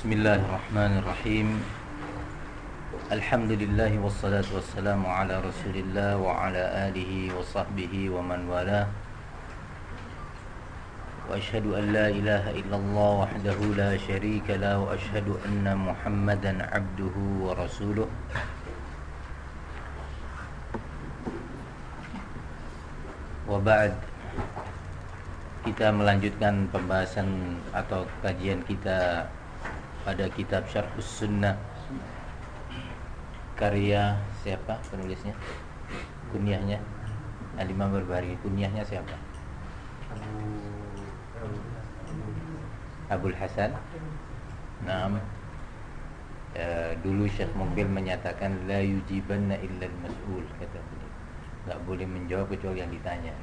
Bismillahirrahmanirrahim. Alhamdulillahi wassalatu wassalamu ala rasulillah wa ala alihi wa sahbihi wa man wala Wa ashadu an la ilaha illallah wahdahu la kita melanjutkan pembahasan atau kajian kita pada kitab Syarhus Sunnah. Karya siapa penulisnya? Kunyahnya. Alimah Berbari kunyahnya siapa? Abul Hasan. Nah e, dulu Syekh Mukbil menyatakan la yujibanna illa al-mas'ul kata beliau. Enggak boleh menjawab kecuali yang ditanya.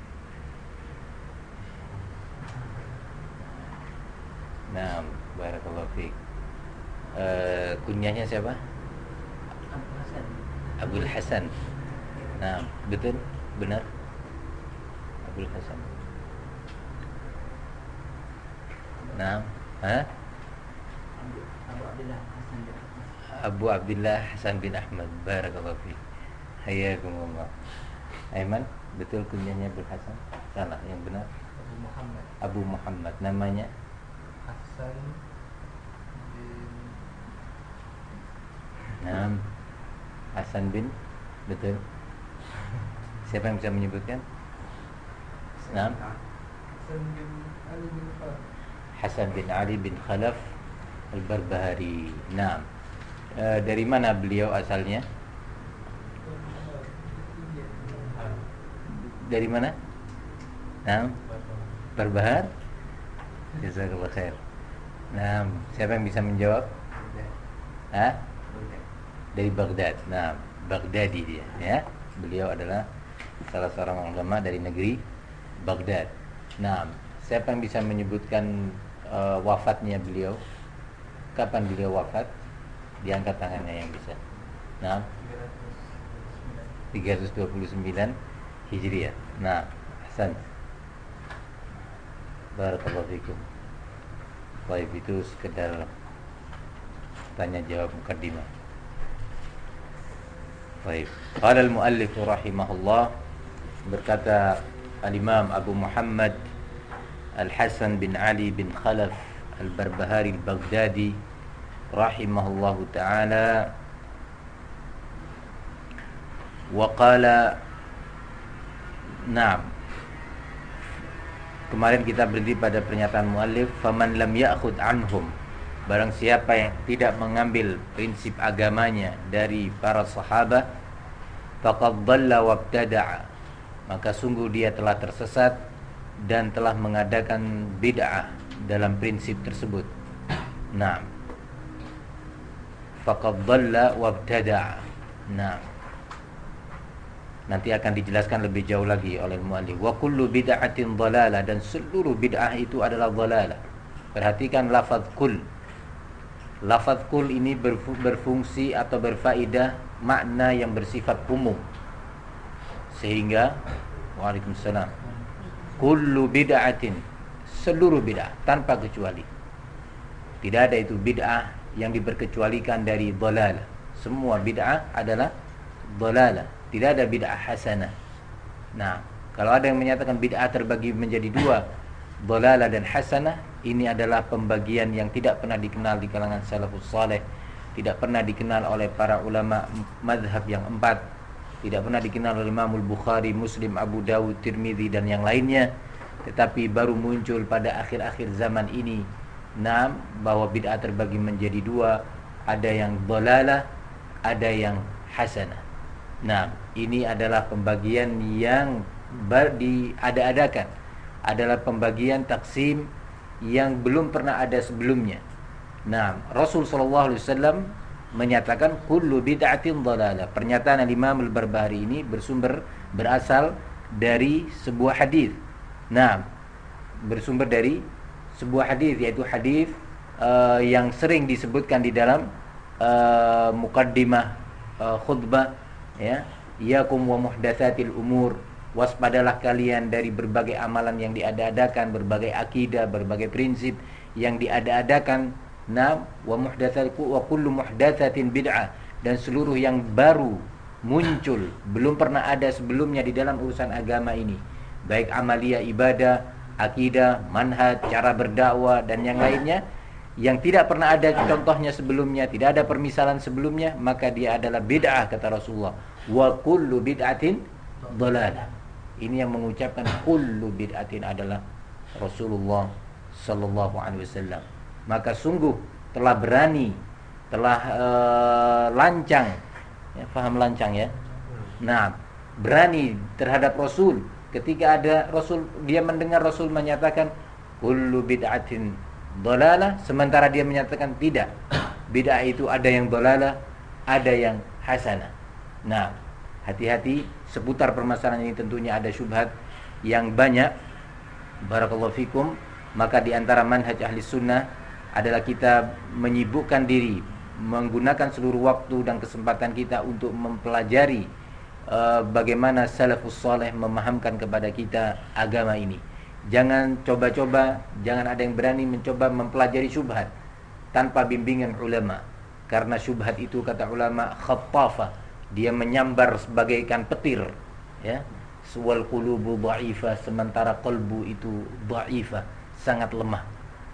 Nah, barakallahu fiik. Uh, kunyahnya siapa? Abu Hasan. Abdul Hasan. Nah, betul? Benar? Abdul Hasan. Nah, ha? Abu, Abu Abdullah Hasan bin Ahmad. Abu Abdullah Hasan bin Ahmad. Barakallahu fiik. Hayakumullah. Aiman, betul kunyahnya Abdul Hasan? Salah, yang benar Abu Muhammad Abu Muhammad. Namanya Hasan bin Nah, Hasan bin betul. Siapa yang bisa menyebutkan? Nah, Hasan bin Ali bin Khalaf. Hasan bin Ali bin Khalaf Al-Barbahari. Nah, e, dari mana beliau asalnya? Dari mana? Nah, Barbahar. Jazakallah khair. Nah, siapa yang bisa menjawab? Hah? Dari Baghdad. Nah, Baghdadi dia, ya. Beliau adalah salah seorang ulama dari negeri Baghdad. Nah, siapa yang bisa menyebutkan uh, wafatnya beliau? Kapan beliau wafat? Diangkat tangannya yang bisa. Nah, 329 Hijriah. Nah, Hasan. Barakallahu fikum. Baik itu sekedar tanya jawab mukaddimah. Baik. Qala al-muallif rahimahullah berkata al-Imam Abu Muhammad Al-Hasan bin Ali bin Khalaf Al-Barbahari Al-Baghdadi rahimahullahu taala wa qala Naam Kemarin kita berhenti pada pernyataan muallif faman lam ya'khud anhum barang siapa yang tidak mengambil prinsip agamanya dari para sahabat faqad dhalla wabtada'a maka sungguh dia telah tersesat dan telah mengadakan bid'ah dalam prinsip tersebut. Naam. Faqad dhalla wabtada'a. Naam. Nanti akan dijelaskan lebih jauh lagi oleh muallif. Wa kullu bid'atin dan seluruh bid'ah itu adalah dhalalah. Perhatikan lafaz kul. Lafaz kul ini berfungsi atau berfaedah makna yang bersifat umum. Sehingga Waalaikumsalam. Kullu bid'atin seluruh bid'ah tanpa kecuali. Tidak ada itu bid'ah yang diperkecualikan dari dhalalah. Semua bid'ah adalah dhalalah. Tidak ada bid'ah hasanah. Nah, kalau ada yang menyatakan bid'ah terbagi menjadi dua, dhalalah dan hasanah, ini adalah pembagian yang tidak pernah dikenal di kalangan salafus saleh, tidak pernah dikenal oleh para ulama madhab yang empat, tidak pernah dikenal oleh Imam Bukhari, Muslim, Abu Dawud, Tirmidzi dan yang lainnya, tetapi baru muncul pada akhir-akhir zaman ini. Nah, bahwa bid'ah terbagi menjadi dua, ada yang dhalalah, ada yang hasanah. Nah, ini adalah pembagian yang diada-adakan. Adalah pembagian taksim yang belum pernah ada sebelumnya. Nah, Rasul sallallahu alaihi wasallam menyatakan kullu bid'atin dhalalah. Pernyataan Imam Al-Barbahari ini bersumber berasal dari sebuah hadis. Nah, bersumber dari sebuah hadis yaitu hadis uh, yang sering disebutkan di dalam uh, mukaddimah uh, khutbah ya iyakum wa muhdatsatil umur waspadalah kalian dari berbagai amalan yang diada-adakan berbagai akidah berbagai prinsip yang diada-adakan Nah, wa muhdatsat wa kullu muhdatsatin bid'ah dan seluruh yang baru muncul belum pernah ada sebelumnya di dalam urusan agama ini baik amalia ibadah akidah manhaj cara berdakwah dan yang lainnya yang tidak pernah ada contohnya sebelumnya, tidak ada permisalan sebelumnya, maka dia adalah bid'ah kata Rasulullah. Wa kullu bid'atin dhalalah. Ini yang mengucapkan kullu bid'atin adalah Rasulullah sallallahu alaihi wasallam. Maka sungguh telah berani, telah uh, lancang. Ya, paham lancang ya? Nah, berani terhadap Rasul ketika ada Rasul dia mendengar Rasul menyatakan kullu bid'atin dolalah sementara dia menyatakan tidak bid'ah itu ada yang dolalah ada yang hasanah nah hati-hati seputar permasalahan ini tentunya ada syubhat yang banyak. Barakallahu fikum. Maka di antara manhaj ahli sunnah adalah kita menyibukkan diri menggunakan seluruh waktu dan kesempatan kita untuk mempelajari uh, bagaimana salafus saleh memahamkan kepada kita agama ini. Jangan coba-coba, jangan ada yang berani mencoba mempelajari syubhat tanpa bimbingan ulama. Karena syubhat itu kata ulama khattafa, dia menyambar sebagaikan petir, ya. Suwal qulubu dha'ifa sementara kolbu itu dha'ifa, sangat lemah.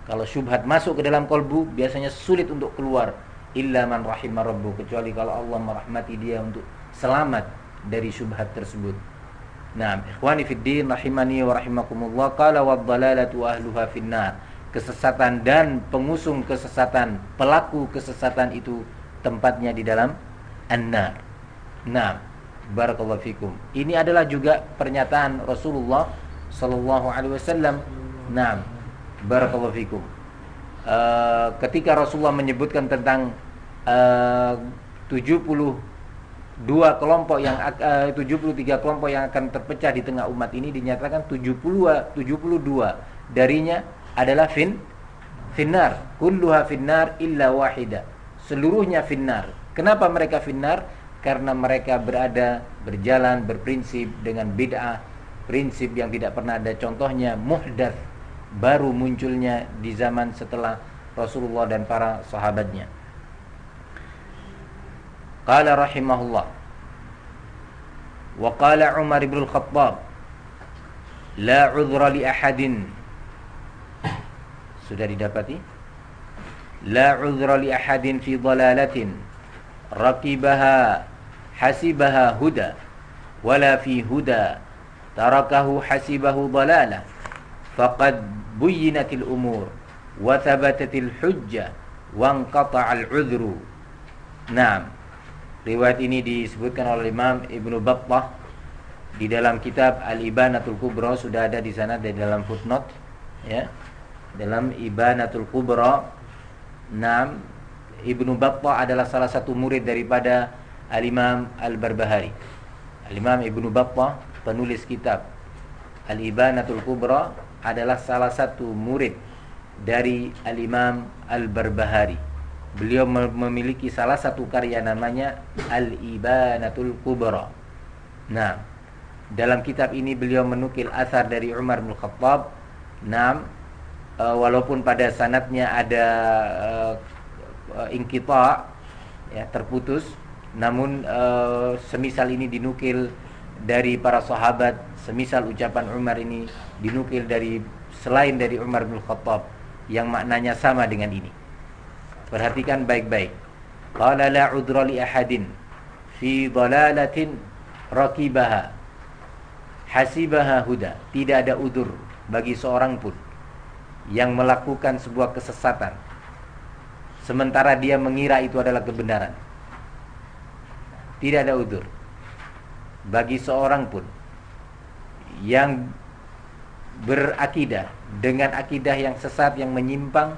Kalau syubhat masuk ke dalam kolbu biasanya sulit untuk keluar illa man rahimah rabbu kecuali kalau Allah merahmati dia untuk selamat dari syubhat tersebut. Nah, ikhwani fid din rahimani wa rahimakumullah qala wad dalalatu ahluha finnar. Kesesatan dan pengusung kesesatan, pelaku kesesatan itu tempatnya di dalam an-nar. Nah, barakallahu fikum. Ini adalah juga pernyataan Rasulullah sallallahu alaihi wasallam. Nah, barakallahu fikum. Uh, ketika Rasulullah menyebutkan tentang uh, 70 dua kelompok yang eh, uh, 73 kelompok yang akan terpecah di tengah umat ini dinyatakan 70 72 darinya adalah fin finnar kulluha finnar illa wahida seluruhnya finnar kenapa mereka finnar karena mereka berada berjalan berprinsip dengan bid'ah prinsip yang tidak pernah ada. Contohnya muhdats baru munculnya di zaman setelah Rasulullah dan para sahabatnya. Qala rahimahullah. Wa qala Umar ibn al-Khattab La udhra li ahadin. Sudah didapati? La udhra li ahadin fi dalalatin Rakibaha Hasibaha huda Wala fi huda Tarakahu hasibahu dalalah Faqad buyinatil umur Wa thabatatil hujjah Wanqata'al udhru Naam Riwayat ini disebutkan oleh Imam Ibnu Battah di dalam kitab Al-Ibanatul Kubra sudah ada di sana di dalam footnote ya. Dalam Ibanatul Kubra 6 Ibnu Battah adalah salah satu murid daripada Al-Imam Al-Barbahari. Al-Imam Ibnu Battah penulis kitab Al-Ibanatul Kubra adalah salah satu murid dari Al-Imam Al-Barbahari. Beliau memiliki salah satu karya namanya Al-Ibanatul Kubra. Nah, dalam kitab ini beliau menukil asar dari Umar bin Khattab. Nah, walaupun pada sanatnya ada uh, uh, ingkita ya terputus, namun uh, semisal ini dinukil dari para sahabat, semisal ucapan Umar ini dinukil dari selain dari Umar bin Khattab yang maknanya sama dengan ini. Perhatikan baik-baik. Qala la udra li ahadin fi dalalatin rakibaha hasibaha huda. Tidak ada udur bagi seorang pun yang melakukan sebuah kesesatan sementara dia mengira itu adalah kebenaran. Tidak ada udur bagi seorang pun yang berakidah dengan akidah yang sesat yang menyimpang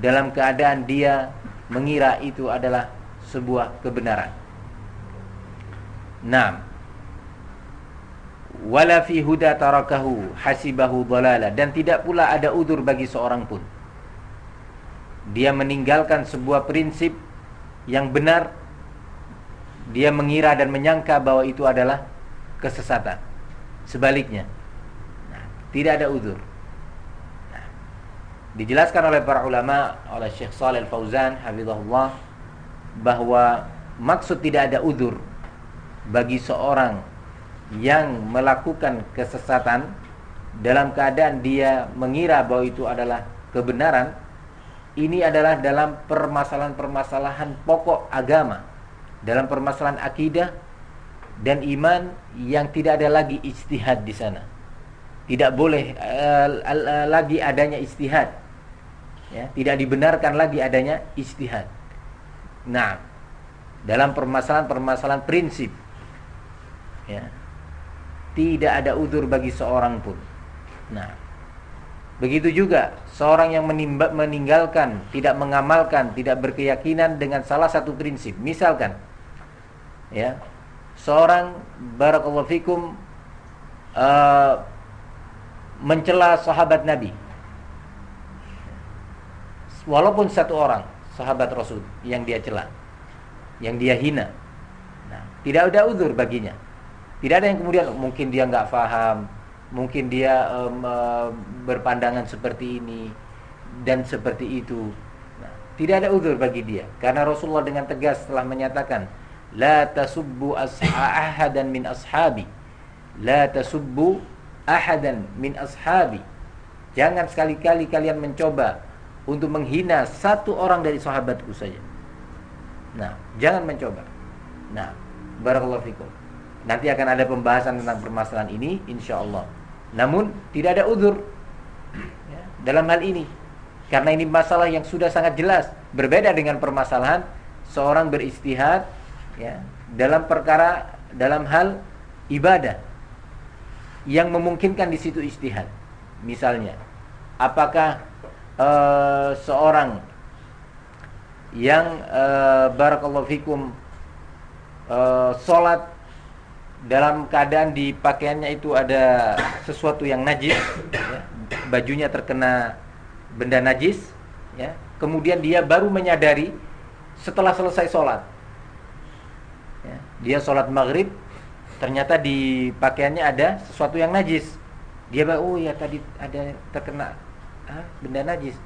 dalam keadaan dia mengira itu adalah sebuah kebenaran. Naam. Wala fi huda tarakahu hasibahu dhalala dan tidak pula ada udur bagi seorang pun. Dia meninggalkan sebuah prinsip yang benar dia mengira dan menyangka bahwa itu adalah kesesatan. Sebaliknya, nah, tidak ada udur. Dijelaskan oleh para ulama, oleh Syekh Shalih Al-Fauzan hafizahullah bahwa maksud tidak ada udur bagi seorang yang melakukan kesesatan dalam keadaan dia mengira bahwa itu adalah kebenaran ini adalah dalam permasalahan-permasalahan pokok agama dalam permasalahan akidah dan iman yang tidak ada lagi istihad di sana. Tidak boleh uh, lagi adanya istihad ya tidak dibenarkan lagi adanya istihad nah dalam permasalahan-permasalahan prinsip ya tidak ada udur bagi seorang pun. Nah begitu juga seorang yang menimba, meninggalkan tidak mengamalkan tidak berkeyakinan dengan salah satu prinsip. Misalkan ya seorang barakallahu fikum uh, mencela sahabat Nabi. Walaupun satu orang sahabat Rasul yang dia cela yang dia hina. Nah, tidak ada uzur baginya. Tidak ada yang kemudian mungkin dia nggak paham, mungkin dia um, berpandangan seperti ini dan seperti itu. Nah, tidak ada uzur bagi dia. Karena Rasulullah dengan tegas telah menyatakan la tasubbu ahadan min ashabi. La tasubbu ahadan min ashabi. Jangan sekali-kali kalian mencoba untuk menghina satu orang dari sahabatku saja. Nah jangan mencoba. Nah barakallahu fikum Nanti akan ada pembahasan tentang permasalahan ini insya Allah. Namun tidak ada udur ya, dalam hal ini karena ini masalah yang sudah sangat jelas berbeda dengan permasalahan seorang beristihad ya, dalam perkara dalam hal ibadah yang memungkinkan di situ istihad. Misalnya, apakah uh, seorang yang uh, barakallahu fikum uh, salat dalam keadaan di pakaiannya itu ada sesuatu yang najis ya, bajunya terkena benda najis ya. Kemudian dia baru menyadari setelah selesai sholat ya, dia sholat maghrib ternyata di pakaiannya ada sesuatu yang najis. Dia baru oh ya tadi ada terkena ah, benda najis.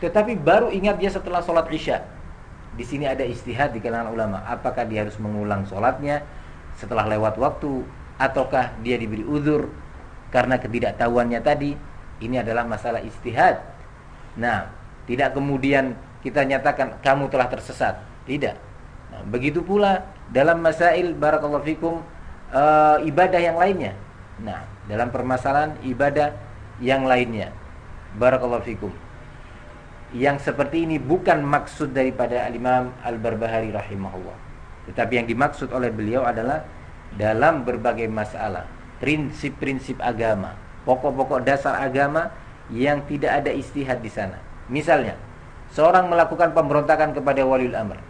Tetapi baru ingat dia setelah sholat isya. Di sini ada istihad di kalangan ulama. Apakah dia harus mengulang sholatnya setelah lewat waktu ataukah dia diberi uzur? Karena ketidaktahuannya tadi ini adalah masalah istihad. Nah tidak kemudian kita nyatakan kamu telah tersesat. Tidak. Nah, begitu pula dalam masail barakallahu fikum e, ibadah yang lainnya. Nah dalam permasalahan ibadah yang lainnya. Barakallahu fikum. Yang seperti ini bukan maksud daripada al-Imam Al-Barbahari rahimahullah tetapi yang dimaksud oleh beliau adalah dalam berbagai masalah, prinsip-prinsip agama, pokok-pokok dasar agama yang tidak ada istihad di sana. Misalnya, seorang melakukan pemberontakan kepada waliul amr,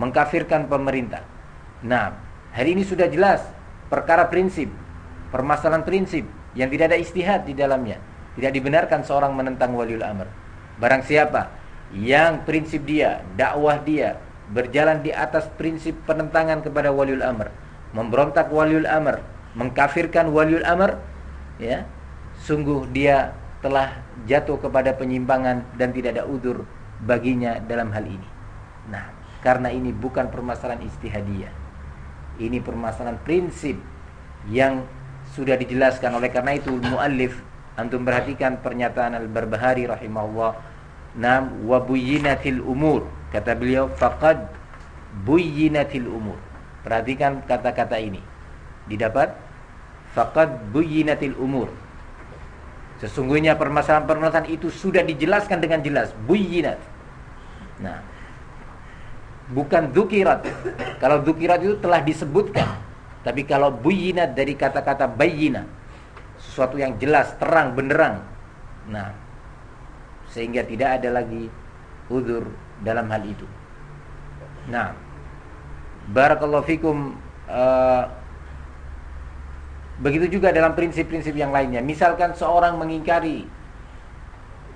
mengkafirkan pemerintah. Nah, hari ini sudah jelas perkara prinsip, permasalahan prinsip yang tidak ada istihad di dalamnya. Tidak dibenarkan seorang menentang waliul amr. Barang siapa yang prinsip dia, dakwah dia berjalan di atas prinsip penentangan kepada waliul amr, memberontak waliul amr, mengkafirkan waliul amr, ya, sungguh dia telah jatuh kepada penyimpangan dan tidak ada udur baginya dalam hal ini. Nah, karena ini bukan permasalahan istihadiyah. Ini permasalahan prinsip yang sudah dijelaskan oleh karena itu muallif antum perhatikan pernyataan Al-Barbahari rahimahullah Nam wa umur Kata beliau faqad buyyinatil umur. Perhatikan kata-kata ini. Didapat faqad buyyinatil umur. Sesungguhnya permasalahan-permasalahan itu sudah dijelaskan dengan jelas, buyyinat. Nah, bukan dukirat. Kalau dukirat itu telah disebutkan. Tapi kalau buyyinat dari kata-kata bayyina, sesuatu yang jelas, terang, benderang. Nah, sehingga tidak ada lagi udur dalam hal itu. Nah, barakallahu fikum uh, begitu juga dalam prinsip-prinsip yang lainnya. Misalkan seorang mengingkari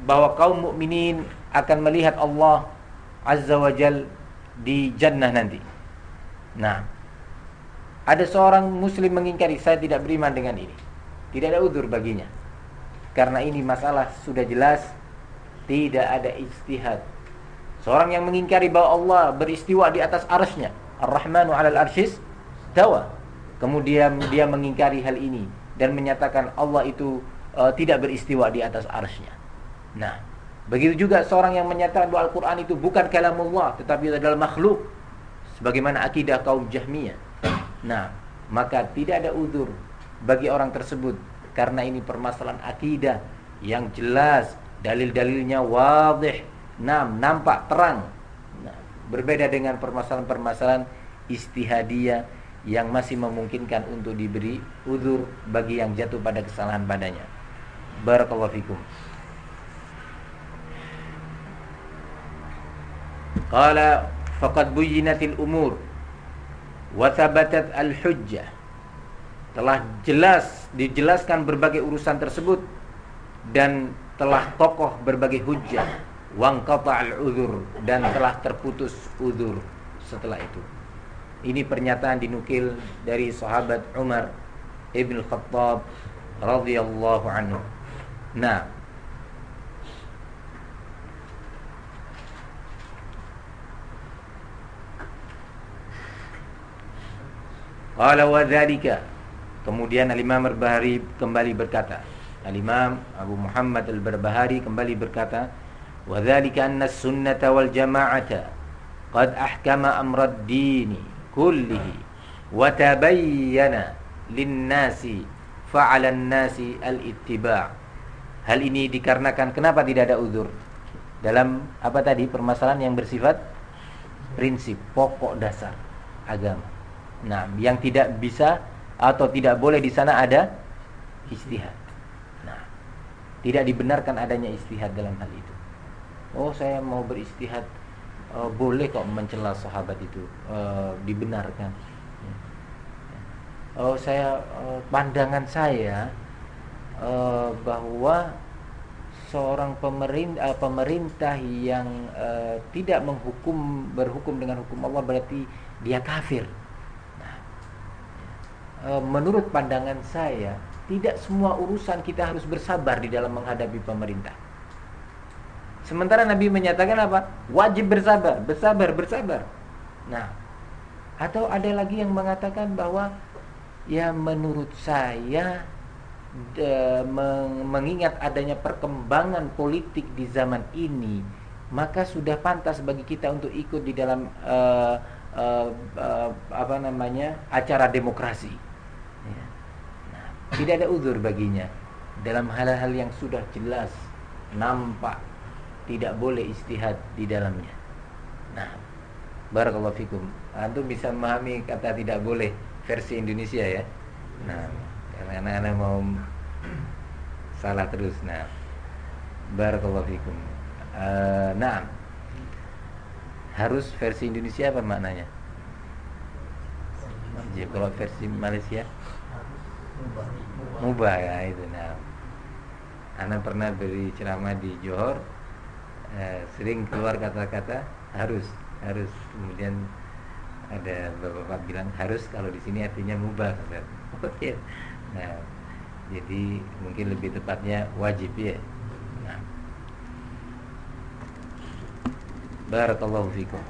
bahwa kaum mukminin akan melihat Allah Azza wa Jal di jannah nanti. Nah, ada seorang muslim mengingkari saya tidak beriman dengan ini. Tidak ada udur baginya. Karena ini masalah sudah jelas Tidak ada istihad. Seorang yang mengingkari bahwa Allah beristiwa di atas arsnya. Ar-Rahmanu alal arshis tawa. Kemudian dia mengingkari hal ini. Dan menyatakan Allah itu uh, tidak beristiwa di atas arsnya. Nah, begitu juga seorang yang menyatakan bahwa Al-Quran itu bukan kalamullah. Tetapi adalah makhluk. Sebagaimana akidah kaum Jahmiyah. Nah, maka tidak ada uzur bagi orang tersebut. Karena ini permasalahan akidah yang jelas dalil-dalilnya wadih, nam, nampak terang. Nah, berbeda dengan permasalahan-permasalahan istihadiyah yang masih memungkinkan untuk diberi udur bagi yang jatuh pada kesalahan padanya. Barakallahu fikum. Qala faqad buyyinatil umur wa thabatat al-hujjah. Telah jelas dijelaskan berbagai urusan tersebut dan telah kokoh berbagai hujah wang al udur dan telah terputus udur setelah itu. Ini pernyataan dinukil dari sahabat Umar ibn Khattab radhiyallahu anhu. Nah, Qala wa Kemudian Al-Imam Al-Bahari kembali berkata, Al-Imam Abu Muhammad Al-Barbahari kembali berkata, "Wa dzalika anna sunnata wal jama'ata qad ahkama amra ad-dini kullihi wa tabayyana lin-nasi fa'ala an-nasi al-ittiba'." Hal ini dikarenakan kenapa tidak ada uzur? Dalam apa tadi permasalahan yang bersifat prinsip pokok dasar agama. Nah, yang tidak bisa atau tidak boleh di sana ada istihad. Tidak dibenarkan adanya istihad dalam hal itu. Oh, saya mau beristihad uh, boleh kok mencela sahabat itu uh, dibenarkan. Oh, saya uh, pandangan saya uh, bahwa seorang pemerintah pemerintah yang uh, tidak menghukum berhukum dengan hukum Allah berarti dia kafir. Nah, menurut pandangan saya tidak semua urusan kita harus bersabar di dalam menghadapi pemerintah. Sementara Nabi menyatakan apa? Wajib bersabar, bersabar, bersabar. Nah, atau ada lagi yang mengatakan bahwa ya menurut saya de, meng, mengingat adanya perkembangan politik di zaman ini, maka sudah pantas bagi kita untuk ikut di dalam uh, uh, uh, apa namanya acara demokrasi tidak ada uzur baginya dalam hal-hal yang sudah jelas nampak tidak boleh istihad di dalamnya. Nah, barakallahu fikum. Antum bisa memahami kata tidak boleh versi Indonesia ya. Nah, karena anak-anak mau salah terus. Nah, barakallahu fikum. Uh, nah, harus versi Indonesia apa maknanya? Jadi kalau versi Malaysia mubah ya itu nah anak pernah beri ceramah di Johor eh, sering keluar kata-kata harus harus. Kemudian ada bapak-bapak bilang harus kalau di sini artinya mubah oke nah jadi mungkin lebih tepatnya wajib ya nah. Barakallahu fikum.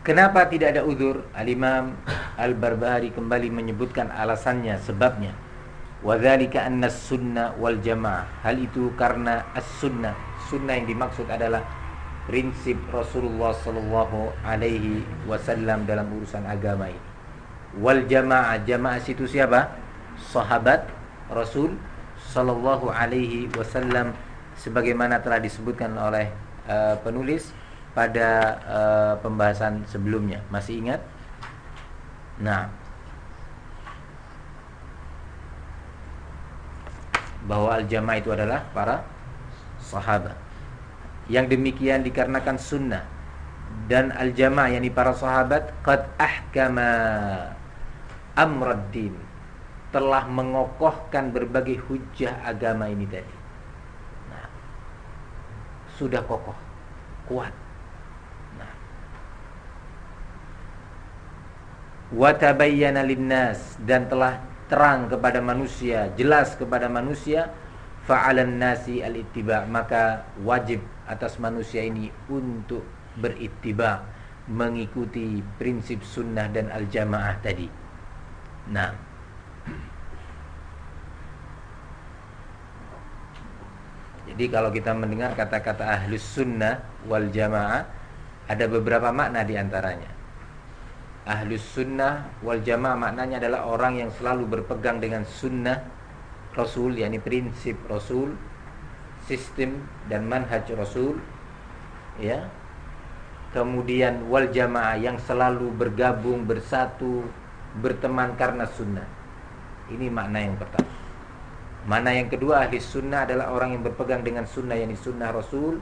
Kenapa tidak ada udur? Al-Imam Al-Barbahari kembali menyebutkan alasannya, sebabnya. Wadzalika anna sunnah wal jamaah. Hal itu karena as-sunnah. Sunnah yang dimaksud adalah prinsip Rasulullah sallallahu alaihi wasallam dalam urusan agama ini. Wal jamaah, jamaah situ siapa? Sahabat Rasul sallallahu alaihi wasallam sebagaimana telah disebutkan oleh uh, penulis pada uh, pembahasan sebelumnya. Masih ingat? Nah, bahwa al-jamaah itu adalah para sahabat. Yang demikian dikarenakan sunnah dan al-jamaah yakni para sahabat qad ahkama amraddin telah mengokohkan berbagai hujah agama ini tadi. Nah, sudah kokoh, kuat watabayyana linnas dan telah terang kepada manusia, jelas kepada manusia, fa'alan nasi al-ittiba, maka wajib atas manusia ini untuk berittiba, mengikuti prinsip sunnah dan al-jamaah tadi. Nah, Jadi kalau kita mendengar kata-kata ahlus sunnah wal jamaah ada beberapa makna di antaranya. Ahlus sunnah wal jamaah maknanya adalah orang yang selalu berpegang dengan sunnah Rasul, yakni prinsip Rasul, sistem dan manhaj Rasul, ya. Kemudian wal jamaah yang selalu bergabung bersatu berteman karena sunnah. Ini makna yang pertama. Mana yang kedua ahli sunnah adalah orang yang berpegang dengan sunnah yakni sunnah Rasul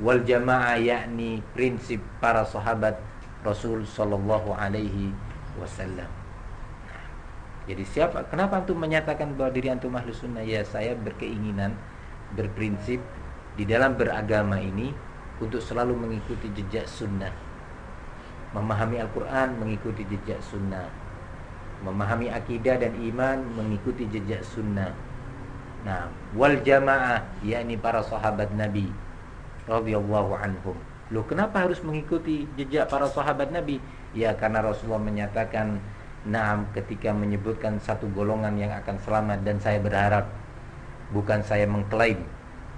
wal jamaah yakni prinsip para sahabat Rasul sallallahu alaihi wasallam. Jadi siapa kenapa antum menyatakan bahwa diri antum ahli sunnah? Ya saya berkeinginan berprinsip di dalam beragama ini untuk selalu mengikuti jejak sunnah. Memahami Al-Quran mengikuti jejak sunnah. Memahami akidah dan iman mengikuti jejak sunnah Nah, wal jamaah yakni para sahabat Nabi radhiyallahu anhum. Loh, kenapa harus mengikuti jejak para sahabat Nabi? Ya karena Rasulullah menyatakan Nah, ketika menyebutkan satu golongan yang akan selamat dan saya berharap bukan saya mengklaim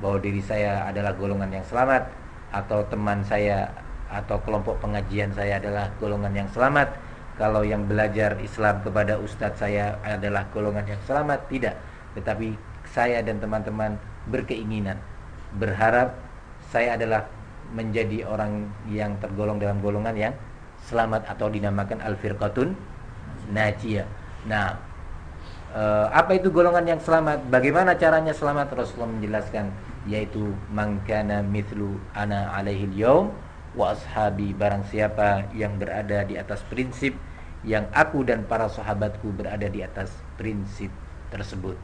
bahwa diri saya adalah golongan yang selamat atau teman saya atau kelompok pengajian saya adalah golongan yang selamat. Kalau yang belajar Islam kepada ustadz saya adalah golongan yang selamat, tidak. Tetapi saya dan teman-teman berkeinginan berharap saya adalah menjadi orang yang tergolong dalam golongan yang selamat atau dinamakan al-firqatun najiyah. Nah, e, apa itu golongan yang selamat? Bagaimana caranya selamat? Rasulullah menjelaskan yaitu mangkana mithlu ana alaihi yaum wa ashabi barang siapa yang berada di atas prinsip yang aku dan para sahabatku berada di atas prinsip tersebut.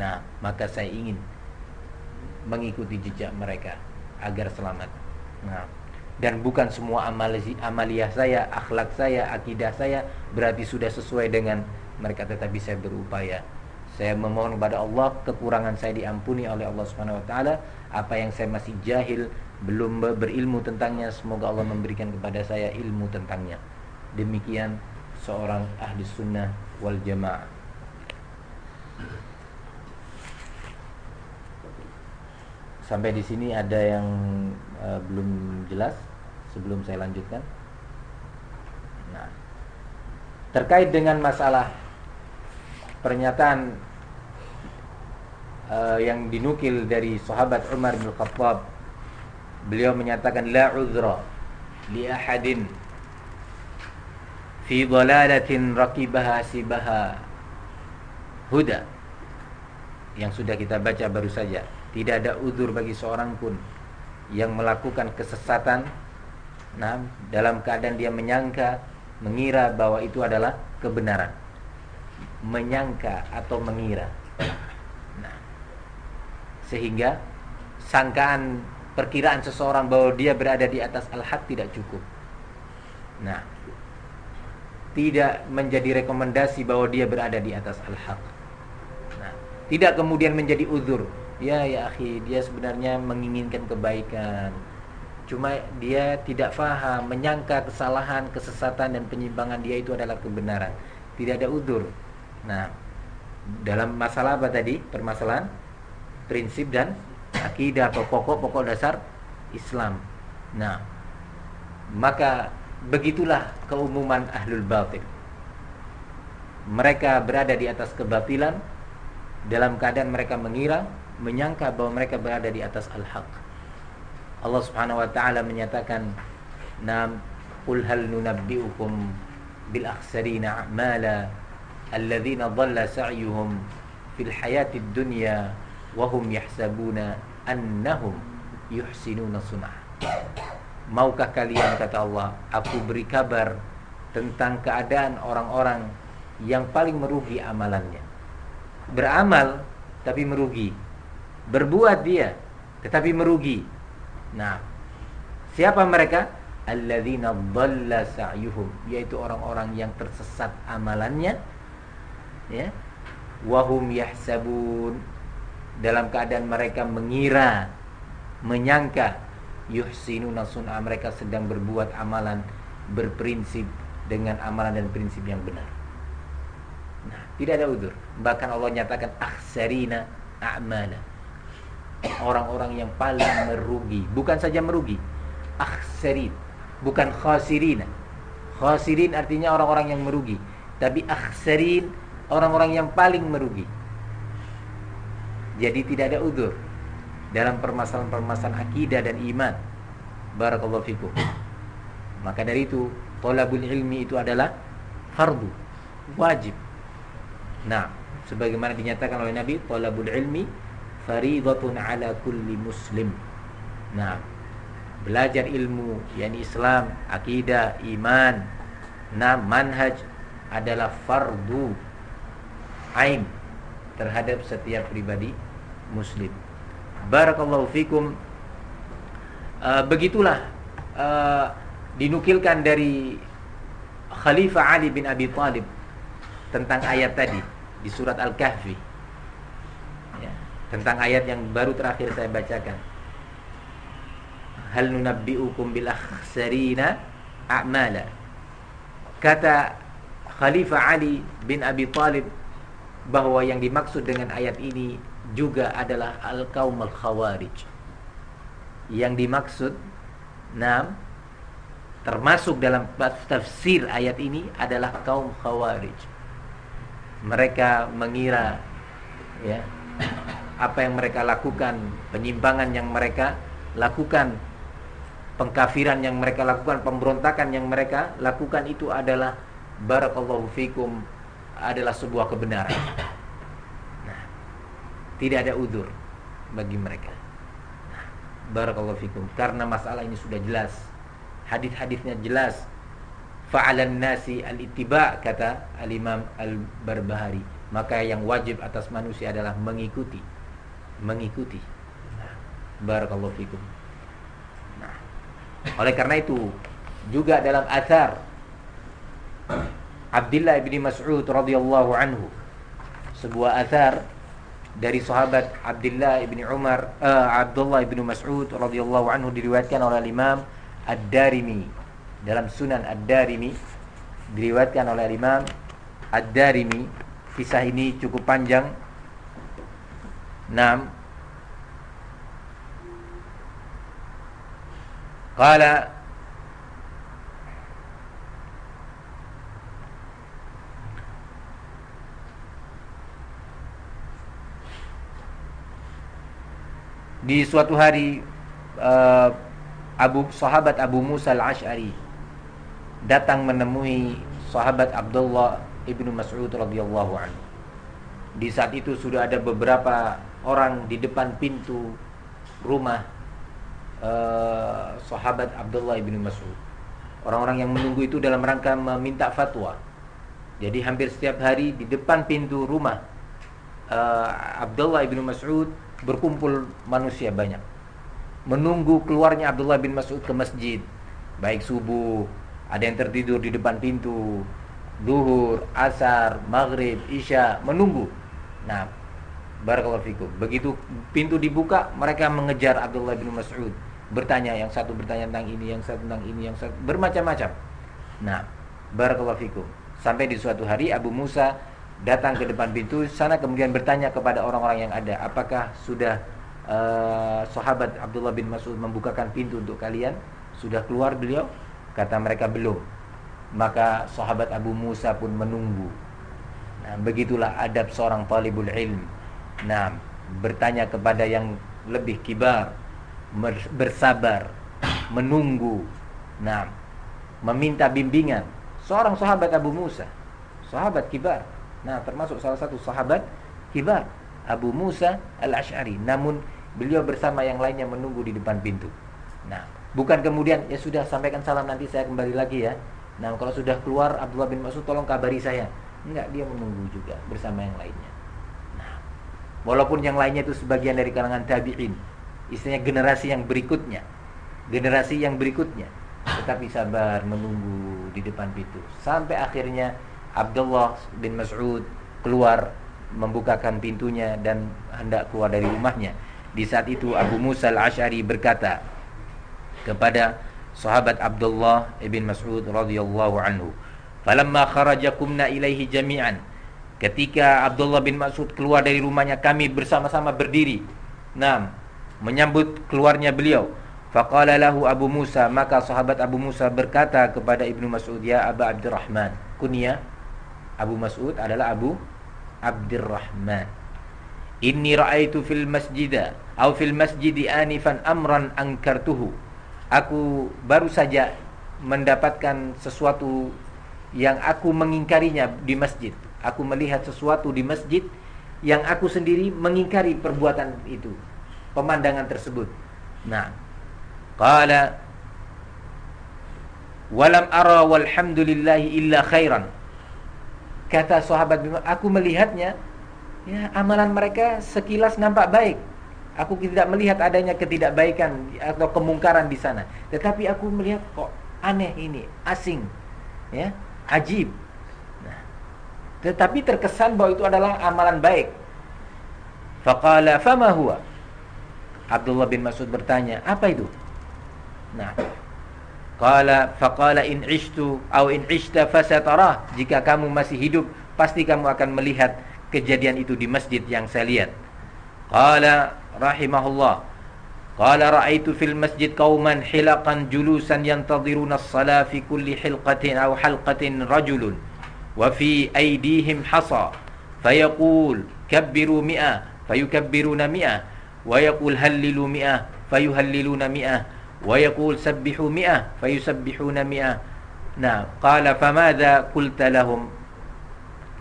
Nah, maka saya ingin mengikuti jejak mereka agar selamat. Nah, dan bukan semua amali, amaliyah saya, akhlak saya, akidah saya berarti sudah sesuai dengan mereka tetapi saya berupaya. Saya memohon kepada Allah kekurangan saya diampuni oleh Allah Subhanahu wa taala. Apa yang saya masih jahil, belum berilmu tentangnya, semoga Allah memberikan kepada saya ilmu tentangnya. Demikian seorang ahli sunnah wal jamaah. sampai di sini ada yang uh, belum jelas sebelum saya lanjutkan. Nah, terkait dengan masalah pernyataan uh, yang dinukil dari sahabat Umar bin Khattab, beliau menyatakan la uzra li ahadin fi dhalalatin raqibaha sibaha huda yang sudah kita baca baru saja tidak ada udur bagi seorang pun yang melakukan kesesatan nah, dalam keadaan dia menyangka, mengira bahwa itu adalah kebenaran. Menyangka atau mengira. Nah, sehingga sangkaan perkiraan seseorang bahwa dia berada di atas al-haq tidak cukup. Nah, tidak menjadi rekomendasi bahwa dia berada di atas al-haq. Nah, tidak kemudian menjadi uzur ya ya akhi. Dia sebenarnya menginginkan kebaikan. Cuma dia tidak faham menyangka kesalahan kesesatan dan penyimpangan dia itu adalah kebenaran. Tidak ada udur. Nah dalam masalah apa tadi? Permasalahan? Prinsip dan akidah atau pokok-pokok dasar Islam. Nah maka begitulah keumuman ahlul batil mereka berada di atas kebatilan. Dalam keadaan mereka mengira menyangka bahwa mereka berada di atas al-haq. Allah Subhanahu wa taala menyatakan, "Nam qul hal nunabbiukum bil akhsarina a'mala alladhina dhalla sa'yuhum fil hayatid dunya wa hum yahsabuna annahum yuhsinuna sun'a." Maukah kalian kata Allah, aku beri kabar tentang keadaan orang-orang yang paling merugi amalannya. Beramal tapi merugi berbuat dia tetapi merugi. Nah, siapa mereka? Alladzina dhalla sa'yuhum, yaitu orang-orang yang tersesat amalannya ya. wahum yahsabun dalam keadaan mereka mengira menyangka yuhsinuna sun'a mereka sedang berbuat amalan berprinsip dengan amalan dan prinsip yang benar. Nah, tidak ada udur. Bahkan Allah nyatakan akhsarina a'mala. Orang-orang yang paling merugi, bukan saja merugi, akhsarin, bukan khasirina. Khasirin artinya orang-orang yang merugi, tapi akhsarin orang-orang yang paling merugi. Jadi tidak ada udur dalam permasalahan-permasalahan akidah dan iman. Barakallahu fikum. Maka dari itu, tolabul ilmi itu adalah fardu, wajib. Nah, sebagaimana dinyatakan oleh Nabi, tolabul ilmi faridatun ala kulli muslim. Nah, belajar ilmu yakni Islam, akidah, iman, nah manhaj adalah fardu ain terhadap setiap pribadi muslim. Barakallahu fikum. Uh, begitulah uh, dinukilkan dari Khalifah Ali bin Abi Thalib tentang ayat tadi di surat Al-Kahfi. Tentang ayat yang baru terakhir saya bacakan. Hal nunabbi'ukum bil akhsarina a'mala. Kata Khalifah Ali bin Abi Thalib bahwa yang dimaksud dengan ayat ini juga adalah al-kaum al-khawarij. Yang dimaksud nam termasuk dalam tafsir ayat ini adalah kaum khawarij. Mereka mengira ya apa yang mereka lakukan, penyimpangan yang mereka lakukan, pengkafiran yang mereka lakukan, pemberontakan yang mereka lakukan itu adalah barakallahu fikum adalah sebuah kebenaran. Nah, tidak ada udur bagi mereka. Nah, barakallahu fikum karena masalah ini sudah jelas. Hadis-hadisnya jelas. Fa'alan nasi al-ittiba kata al-Imam Al-Barbahari. Maka yang wajib atas manusia adalah mengikuti. Mengikuti. Barakallahu fikum. Nah, oleh karena itu juga dalam athar Abdullah bin Mas'ud radhiyallahu anhu sebuah athar dari sahabat Abdullah bin Umar uh, Abdullah bin Mas'ud radhiyallahu anhu diriwayatkan oleh Imam Ad-Darimi dalam Sunan Ad-Darimi diriwayatkan oleh Imam Ad-Darimi kisah ini cukup panjang 6 Qala di suatu hari uh, Abu sahabat Abu Musa al-Ash'ari datang menemui sahabat Abdullah ibnu Mas'ud radhiyallahu anhu. Di saat itu sudah ada beberapa orang di depan pintu rumah uh, sahabat Abdullah ibnu Mas'ud. Orang-orang yang menunggu itu dalam rangka meminta fatwa. Jadi hampir setiap hari di depan pintu rumah uh, Abdullah ibnu Mas'ud berkumpul manusia banyak menunggu keluarnya Abdullah bin Mas'ud ke masjid baik subuh ada yang tertidur di depan pintu duhur, asar, maghrib, isya menunggu nah barakallahu begitu pintu dibuka mereka mengejar Abdullah bin Mas'ud. Bertanya yang satu bertanya tentang ini yang satu tentang ini yang satu bermacam-macam. Nah barakallahu sampai di suatu hari Abu Musa datang ke depan pintu sana kemudian bertanya kepada orang-orang yang ada apakah sudah uh, sahabat Abdullah bin Mas'ud membukakan pintu untuk kalian? Sudah keluar beliau? Kata mereka belum. Maka sahabat Abu Musa pun menunggu. Nah begitulah adab seorang talibul ilm nah bertanya kepada yang lebih kibar bersabar menunggu nah meminta bimbingan seorang sahabat Abu Musa sahabat kibar Nah, termasuk salah satu sahabat kibar Abu Musa Al-Asy'ari. Namun beliau bersama yang lainnya menunggu di depan pintu. Nah, bukan kemudian ya sudah sampaikan salam nanti saya kembali lagi ya. Nah, kalau sudah keluar Abdullah bin Mas'ud tolong kabari saya. Enggak, dia menunggu juga bersama yang lainnya. Walaupun yang lainnya itu sebagian dari kalangan tabi'in, istilahnya generasi yang berikutnya. Generasi yang berikutnya tetapi sabar menunggu di depan pintu sampai akhirnya Abdullah bin Mas'ud keluar membukakan pintunya dan hendak keluar dari rumahnya. Di saat itu Abu Musa al-Ash'ari berkata kepada sahabat Abdullah ibn Mas'ud radhiyallahu anhu, "Falamma kharajakumna ilaihi jami'an." Ketika Abdullah bin Mas'ud keluar dari rumahnya, kami bersama-sama berdiri. Nah, menyambut keluarnya beliau. Faqala Abu Musa, maka sahabat Abu Musa berkata kepada Ibnu Mas'ud, "Ya Aba Abdurrahman." Kunyah Abu Mas'ud adalah Abu Abdurrahman. Inni ra'aitu fil masjida atau fil masjidi anifan amran ankartuhu. Aku baru saja mendapatkan sesuatu yang aku mengingkarinya di masjid. Aku melihat sesuatu di masjid yang aku sendiri mengingkari perbuatan itu, pemandangan tersebut. Nah, qala walam ara walhamdulillahi illa khairan. Kata sahabat aku melihatnya ya amalan mereka sekilas nampak baik. Aku tidak melihat adanya ketidakbaikan atau kemungkaran di sana. Tetapi aku melihat kok aneh ini, asing. Ya, ajib. Tetapi terkesan bahwa itu adalah amalan baik. Faqala fama huwa? Abdullah bin Mas'ud bertanya, apa itu? Nah, Qala faqala in ishtu au in ishta fasatarah. Jika kamu masih hidup, pasti kamu akan melihat kejadian itu di masjid yang saya lihat. Qala rahimahullah. Qala ra'aitu fil masjid qauman hilaqan julusan yantadhiruna as-salah fi kulli hilqatin aw halqatin rajulun hasa. Fayaqul kabbiru mi'ah fayukabbiruna mi'ah wa yaqul hallilu mi'ah fayuhalliluna mi'ah wa yaqul sabbihu mi'ah fayusabbihuna mi'ah nah qala famadha qulta lahum?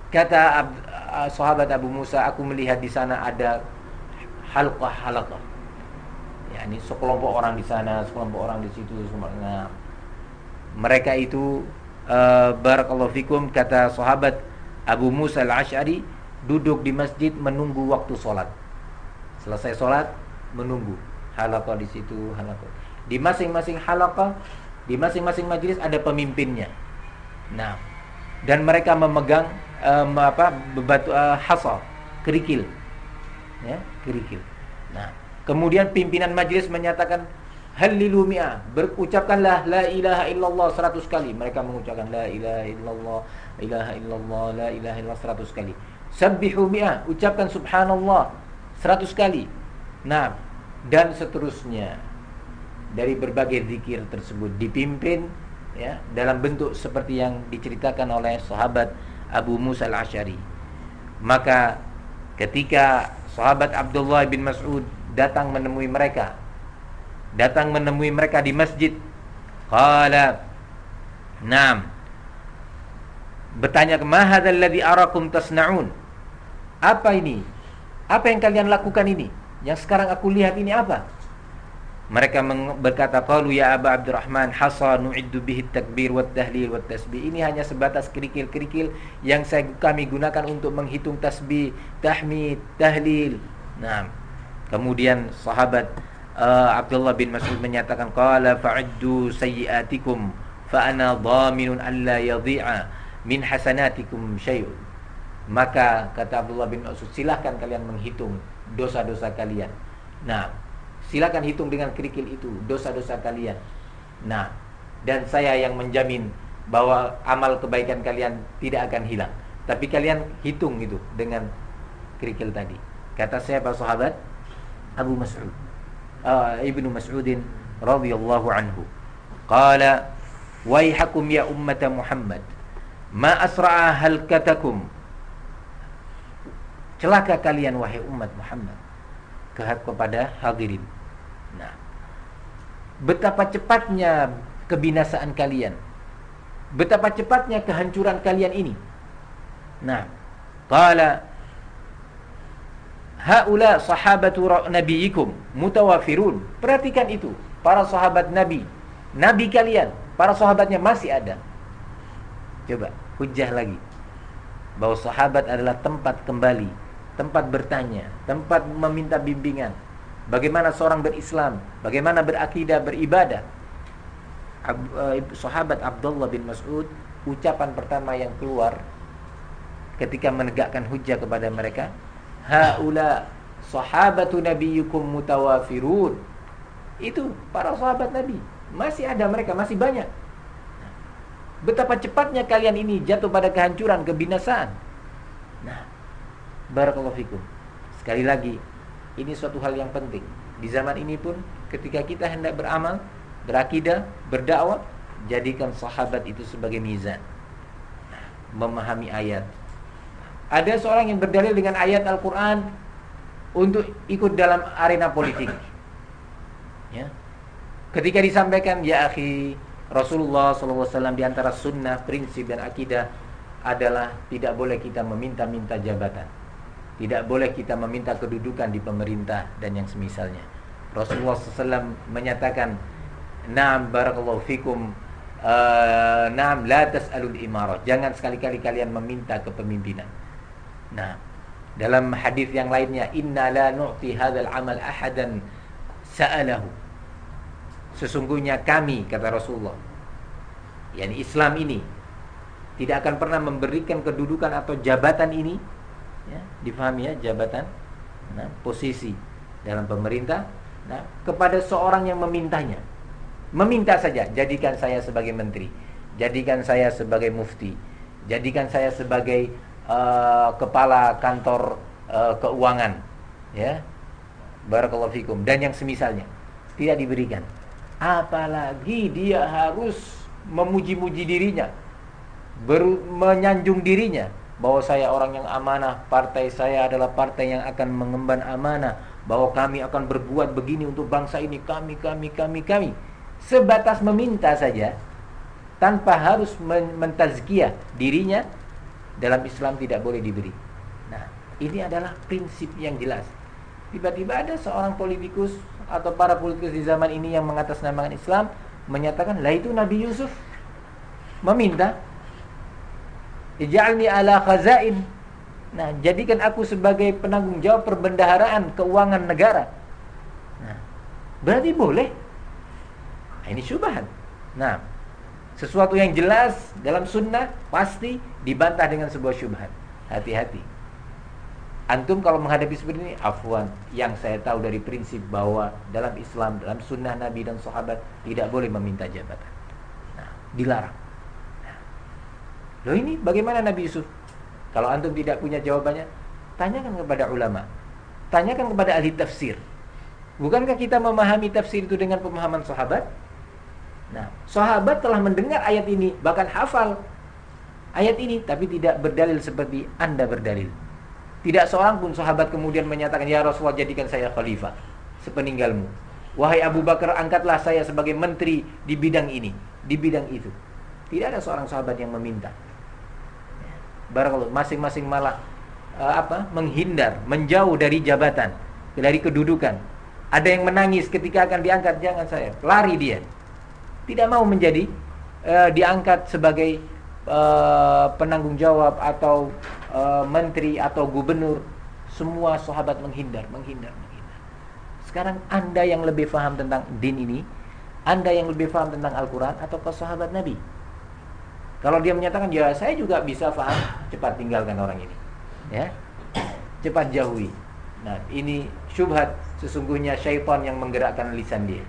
Kata sahabat Abu Musa aku melihat di sana ada halqah halaqah. Yakni sekelompok orang di sana sekelompok orang di situ nah mereka itu uh, barakallahu fikum kata sahabat Abu Musa al-Ash'ari duduk di masjid menunggu waktu sholat selesai sholat menunggu halaqah di situ halaqah di masing-masing halaqah, di masing-masing majelis ada pemimpinnya. Nah, dan mereka memegang um, apa bebatu uh, hasal, kerikil. Ya, kerikil. Nah, kemudian pimpinan majelis menyatakan halilu mi'ah, berucapkanlah la ilaha illallah 100 kali. Mereka mengucapkan la ilaha illallah, la ilaha illallah, la ilaha illallah 100 kali. Sabbihu mi'ah, ucapkan subhanallah 100 kali. Nah, dan seterusnya dari berbagai zikir tersebut dipimpin ya dalam bentuk seperti yang diceritakan oleh sahabat Abu Musa al-Asy'ari. Maka ketika sahabat Abdullah bin Mas'ud datang menemui mereka, datang menemui mereka di masjid, qala Naam. Bertanya, "Ma hadzal ladzi arakum tasna'un?" Apa ini? Apa yang kalian lakukan ini? Yang sekarang aku lihat ini apa? Mereka berkata qalu ya Aba Abdurrahman hasa nu'iddu bihi takbir wa tahlil wa tasbih. Ini hanya sebatas kerikil-kerikil yang saya kami gunakan untuk menghitung tasbih, tahmid, tahlil. Nah, kemudian sahabat uh, Abdullah bin Mas'ud menyatakan qala fa'addu sayyi'atikum fa ana dhaminun an la yadhi'a min hasanatikum syai'un. Maka kata Abdullah bin Mas'ud silahkan kalian menghitung dosa-dosa kalian. Nah, Silakan hitung dengan kerikil itu dosa-dosa kalian. Nah, dan saya yang menjamin bahwa amal kebaikan kalian tidak akan hilang. Tapi kalian hitung itu dengan kerikil tadi. Kata saya para sahabat Abu Mas'ud. Ibnu Mas'udin radhiyallahu anhu. Qala Waihakum ya ummata Muhammad Ma asra'a halkatakum Celaka kalian wahai umat Muhammad Kepada hadirin Nah, betapa cepatnya kebinasaan kalian. Betapa cepatnya kehancuran kalian ini. Nah, qala haula sahabatu nabiyikum mutawafirun. Perhatikan itu, para sahabat Nabi, nabi kalian, para sahabatnya masih ada. Coba hujah lagi bahwa sahabat adalah tempat kembali, tempat bertanya, tempat meminta bimbingan, Bagaimana seorang berislam, bagaimana berakidah, beribadah. Uh, sahabat Abdullah bin Mas'ud, ucapan pertama yang keluar ketika menegakkan hujah kepada mereka haula sahabatu nabiyyukum mutawafirun. Itu para sahabat nabi. Masih ada mereka masih banyak. Betapa cepatnya kalian ini jatuh pada kehancuran kebinasaan. Nah barakallahu fikum. Sekali lagi ini suatu hal yang penting. Di zaman ini pun ketika kita hendak beramal berakidah berdakwah jadikan sahabat itu sebagai mizan. Memahami ayat ada seorang yang berdalil dengan ayat Al-Quran untuk ikut dalam arena politik. Ya. Ketika disampaikan, ya akhi, Rasulullah SAW di antara sunnah, prinsip dan akidah adalah tidak boleh kita meminta-minta jabatan. Tidak boleh kita meminta kedudukan di pemerintah dan yang semisalnya. Rasulullah SAW menyatakan, Naam barakallahu fikum uh, Naam la tas'alul imarah Jangan sekali-kali kalian meminta kepemimpinan Nah, dalam hadis yang lainnya, inna la nu'ti hadzal amal ahadan sa'alahu. Sesungguhnya kami kata Rasulullah, yakni Islam ini tidak akan pernah memberikan kedudukan atau jabatan ini ya, difahami ya jabatan nah, posisi dalam pemerintah nah, kepada seorang yang memintanya meminta saja jadikan saya sebagai menteri jadikan saya sebagai mufti jadikan saya sebagai uh, kepala kantor uh, keuangan ya. Barakallahu fikum. Dan yang semisalnya tidak diberikan. Apalagi dia harus memuji-muji dirinya ber, menyanjung dirinya bahwa saya orang yang amanah partai saya adalah partai yang akan mengemban amanah bahwa kami akan berbuat begini untuk bangsa ini kami kami kami kami. Sebatas meminta saja tanpa harus mentazkiyah dirinya dalam Islam tidak boleh diberi. Nah, ini adalah prinsip yang jelas. Tiba-tiba ada seorang politikus atau para politikus di zaman ini yang mengatasnamakan Islam menyatakan, "Lah itu Nabi Yusuf meminta Ij'alni ala khazain." Nah, jadikan aku sebagai penanggung jawab perbendaharaan keuangan negara. Nah, berarti boleh. Nah, ini syubhat. Nah, sesuatu yang jelas dalam sunnah pasti dibantah dengan sebuah syubhat. Hati-hati. Antum kalau menghadapi seperti ini, afwan, yang saya tahu dari prinsip bahwa dalam Islam, dalam sunnah Nabi dan sahabat tidak boleh meminta jabatan. Nah, dilarang. Nah. Loh ini bagaimana Nabi Yusuf? Kalau antum tidak punya jawabannya, tanyakan kepada ulama. Tanyakan kepada ahli tafsir. Bukankah kita memahami tafsir itu dengan pemahaman sahabat? Nah, sahabat telah mendengar ayat ini, bahkan hafal ayat ini tapi tidak berdalil seperti Anda berdalil. Tidak seorang pun sahabat kemudian menyatakan ya Rasulullah jadikan saya khalifah sepeninggalmu. Wahai Abu Bakar angkatlah saya sebagai menteri di bidang ini, di bidang itu. Tidak ada seorang sahabat yang meminta. Barakallahu masing-masing malah uh, apa? menghindar, menjauh dari jabatan, dari kedudukan. Ada yang menangis ketika akan diangkat, jangan saya. Lari dia. Tidak mau menjadi uh, diangkat sebagai uh, penanggung jawab atau uh, menteri atau gubernur semua sahabat menghindar, menghindar, menghindar. Sekarang Anda yang lebih paham tentang din ini, Anda yang lebih paham tentang Al-Qur'an atau ke sahabat Nabi? Kalau dia menyatakan ya saya juga bisa paham, cepat tinggalkan orang ini. Ya. Cepat jauhi. Nah, ini syubhat sesungguhnya syaitan yang menggerakkan lisan dia.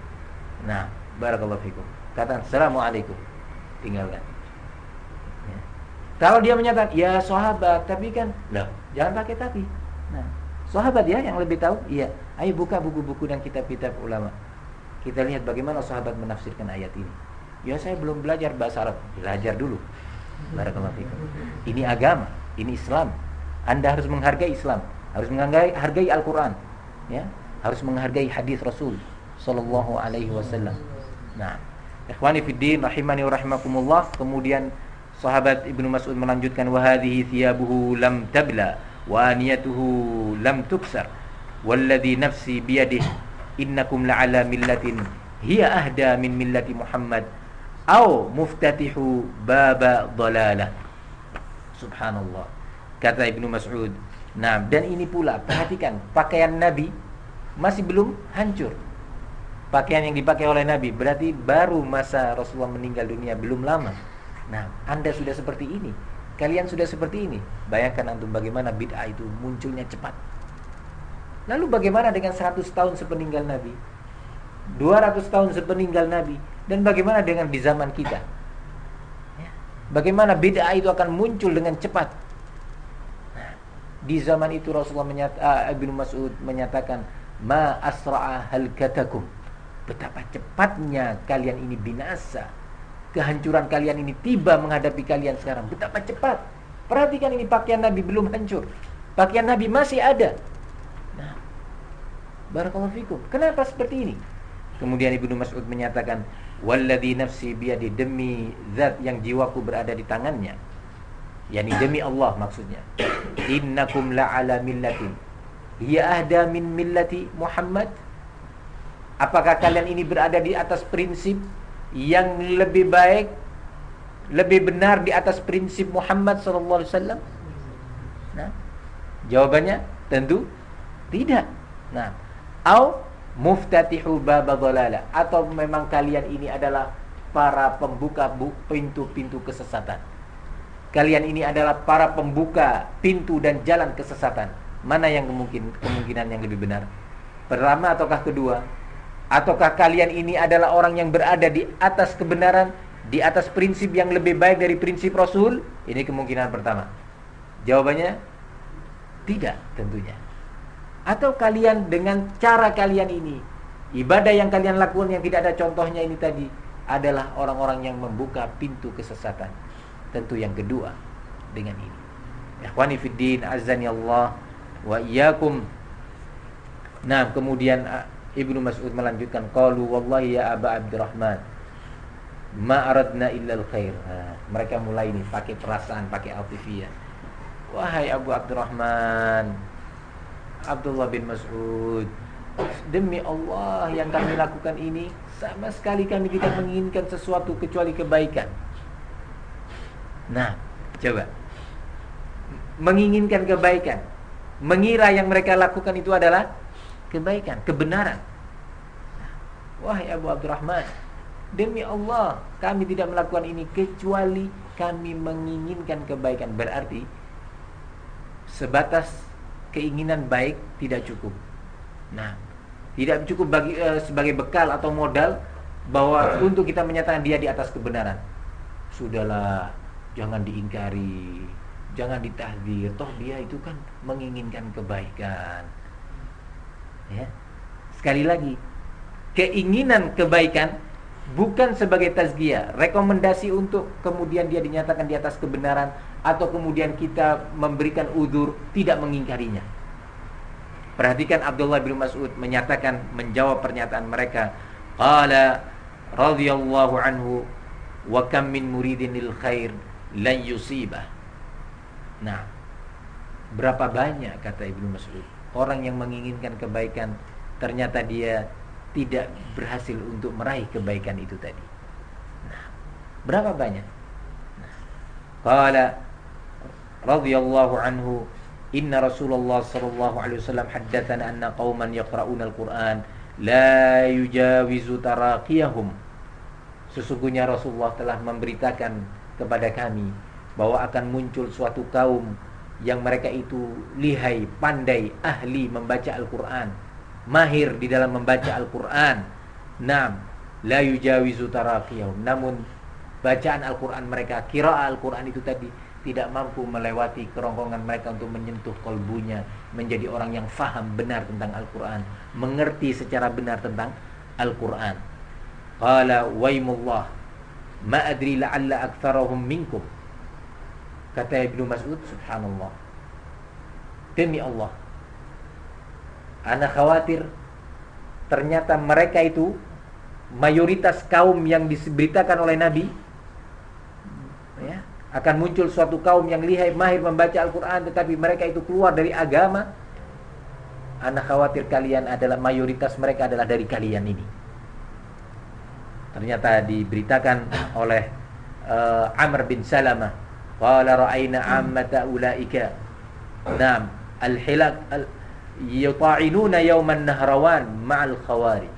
Nah, barakallahu fikum. Katakan assalamualaikum. Tinggalkan. Kalau dia menyatakan ya sahabat, tapi kan, loh, jangan pakai tapi. Nah, sahabat ya yang lebih tahu. Iya, ayo buka buku-buku dan kitab-kitab ulama. Kita lihat bagaimana sahabat menafsirkan ayat ini. Ya saya belum belajar bahasa Arab. Belajar dulu. Barakallahu. Ini agama, ini Islam. Anda harus menghargai Islam, harus menghargai hargai Al-Qur'an, ya. Harus menghargai hadis Rasul sallallahu alaihi wasallam. Nah, ikhwani fid din rahimani wa rahimakumullah, kemudian Sahabat Ibnu Mas'ud melanjutkan wa hadhihi thiyabuhu lam tabla wa aniyatuhu lam tuksar walladhi nafsi biyadihi innakum la'ala millatin hiya ahda min millati Muhammad au muftatihu baba dalalah subhanallah. Kata Ibnu Mas'ud. Nah dan ini pula perhatikan pakaian Nabi masih belum hancur. Pakaian yang dipakai oleh Nabi berarti baru masa Rasulullah meninggal dunia belum lama Nah, Anda sudah seperti ini. kalian sudah seperti ini. Bayangkan antum bagaimana bid'ah itu munculnya cepat. Lalu bagaimana dengan 100 tahun sepeninggal Nabi? 200 tahun sepeninggal Nabi dan bagaimana dengan di zaman kita? Ya. Bagaimana bid'ah itu akan muncul dengan cepat? Nah, di zaman itu Rasulullah menyata, uh, Mas'ud menyatakan, "Ma asra'a halkatakum." Betapa cepatnya kalian ini binasa. Kehancuran kalian ini tiba menghadapi kalian sekarang. Betapa cepat. Perhatikan ini pakaian Nabi belum hancur. Pakaian Nabi masih ada. Nah, barakallahu fikum. Kenapa seperti ini? Kemudian Ibnu Mas'ud menyatakan, "Walladzi nafsi biyadi demi zat yang jiwaku berada di tangannya." Yani demi Allah maksudnya. Innakum la'ala millatin hiya ahda min millati Muhammad. Apakah kalian ini berada di atas prinsip yang lebih baik, lebih benar di atas prinsip Muhammad wasallam? Nah, jawabannya tentu tidak. Nah, au muftatihu dhalala atau memang kalian ini adalah para pembuka pintu-pintu kesesatan. Kalian ini adalah para pembuka pintu dan jalan kesesatan. Mana yang kemungkin kemungkinan yang lebih benar? Pertama ataukah kedua? Ataukah kalian ini adalah orang yang berada di atas kebenaran, di atas prinsip yang lebih baik dari prinsip Rasul? Ini kemungkinan pertama. Jawabannya tidak tentunya. Atau kalian dengan cara kalian ini Ibadah yang kalian lakukan yang tidak ada contohnya ini tadi Adalah orang-orang yang membuka pintu kesesatan Tentu yang kedua Dengan ini Ikhwani fiddin azani Allah Wa iyakum Nah kemudian Ibnu Mas'ud melanjutkan Qalu wallahi ya Aba Abdurrahman Ma aradna illa khair nah, Mereka mulai ini pakai perasaan, pakai altifiyah Wahai Abu Abdurrahman Abdullah bin Mas'ud Demi Allah yang kami lakukan ini Sama sekali kami tidak menginginkan sesuatu kecuali kebaikan. Nah, coba. Menginginkan kebaikan. Mengira yang mereka lakukan itu adalah Kebaikan, kebenaran Wahai Abu Abdurrahman Demi Allah kami tidak melakukan ini Kecuali kami menginginkan kebaikan Berarti Sebatas keinginan baik tidak cukup. Nah, tidak cukup bagi uh, sebagai bekal atau modal bahwa untuk kita menyatakan dia di atas kebenaran. Sudahlah, jangan diingkari, jangan ditahdir. Toh dia itu kan menginginkan kebaikan. Ya. Sekali lagi, keinginan kebaikan bukan sebagai tazkiyah, rekomendasi untuk kemudian dia dinyatakan di atas kebenaran atau kemudian kita memberikan udur tidak mengingkarinya. Perhatikan Abdullah bin Mas'ud menyatakan menjawab pernyataan mereka, qala radhiyallahu anhu wa kam min muridin lil khair lan yusibah. Nah, berapa banyak kata Ibnu Mas'ud orang yang menginginkan kebaikan ternyata dia tidak berhasil untuk meraih kebaikan itu tadi. Nah, berapa banyak? Nah, qala radhiyallahu anhu inna Rasulullah sallallahu alaihi wasallam haddatsana anna qauman yaqra'una al-Qur'an la yujawizu taraqiyahum. Sesungguhnya Rasulullah telah memberitakan kepada kami bahwa akan muncul suatu kaum yang mereka itu lihai, pandai, ahli membaca Al-Qur'an mahir di dalam membaca Al-Quran. Nam, la yujawizu taraqiyahum. Namun bacaan Al-Quran mereka, kira Al-Quran itu tadi tidak mampu melewati kerongkongan mereka untuk menyentuh kolbunya, menjadi orang yang faham benar tentang Al-Quran, mengerti secara benar tentang Al-Quran. Qala waimullah ma adri la'alla aktsarahum minkum. Kata Ibnu Mas'ud, subhanallah. Demi Allah, Anak khawatir ternyata mereka itu mayoritas kaum yang diberitakan oleh Nabi ya, akan muncul suatu kaum yang lihai mahir membaca Al-Quran tetapi mereka itu keluar dari agama. Anak khawatir kalian adalah mayoritas mereka adalah dari kalian ini. Ternyata diberitakan oleh uh, Amr bin Salamah qala ra'ayna ammata ulaika nam al-hilak al yuta'inuna yauman nahrawan ma'al khawarij.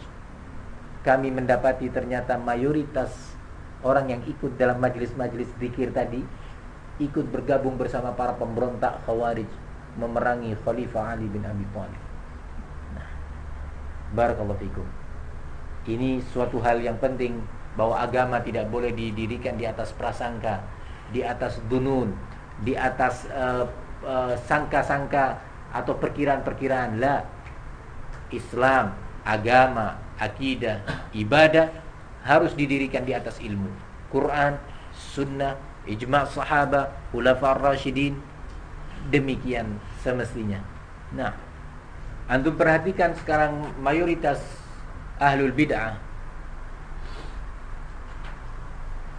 Kami mendapati ternyata mayoritas orang yang ikut dalam majelis-majelis zikir tadi ikut bergabung bersama para pemberontak Khawarij memerangi Khalifah Ali bin Abi Thalib. Nah, barakallahu fikum. Ini suatu hal yang penting bahwa agama tidak boleh didirikan di atas prasangka, di atas dunun, di atas uh, uh, sangka-sangka atau perkiraan-perkiraan. La. Islam, agama, akidah, ibadah harus didirikan di atas ilmu. Quran, sunnah, ijma' sahabat, ulafar rasyidin demikian semestinya. Nah, antum perhatikan sekarang mayoritas ahlul bid'ah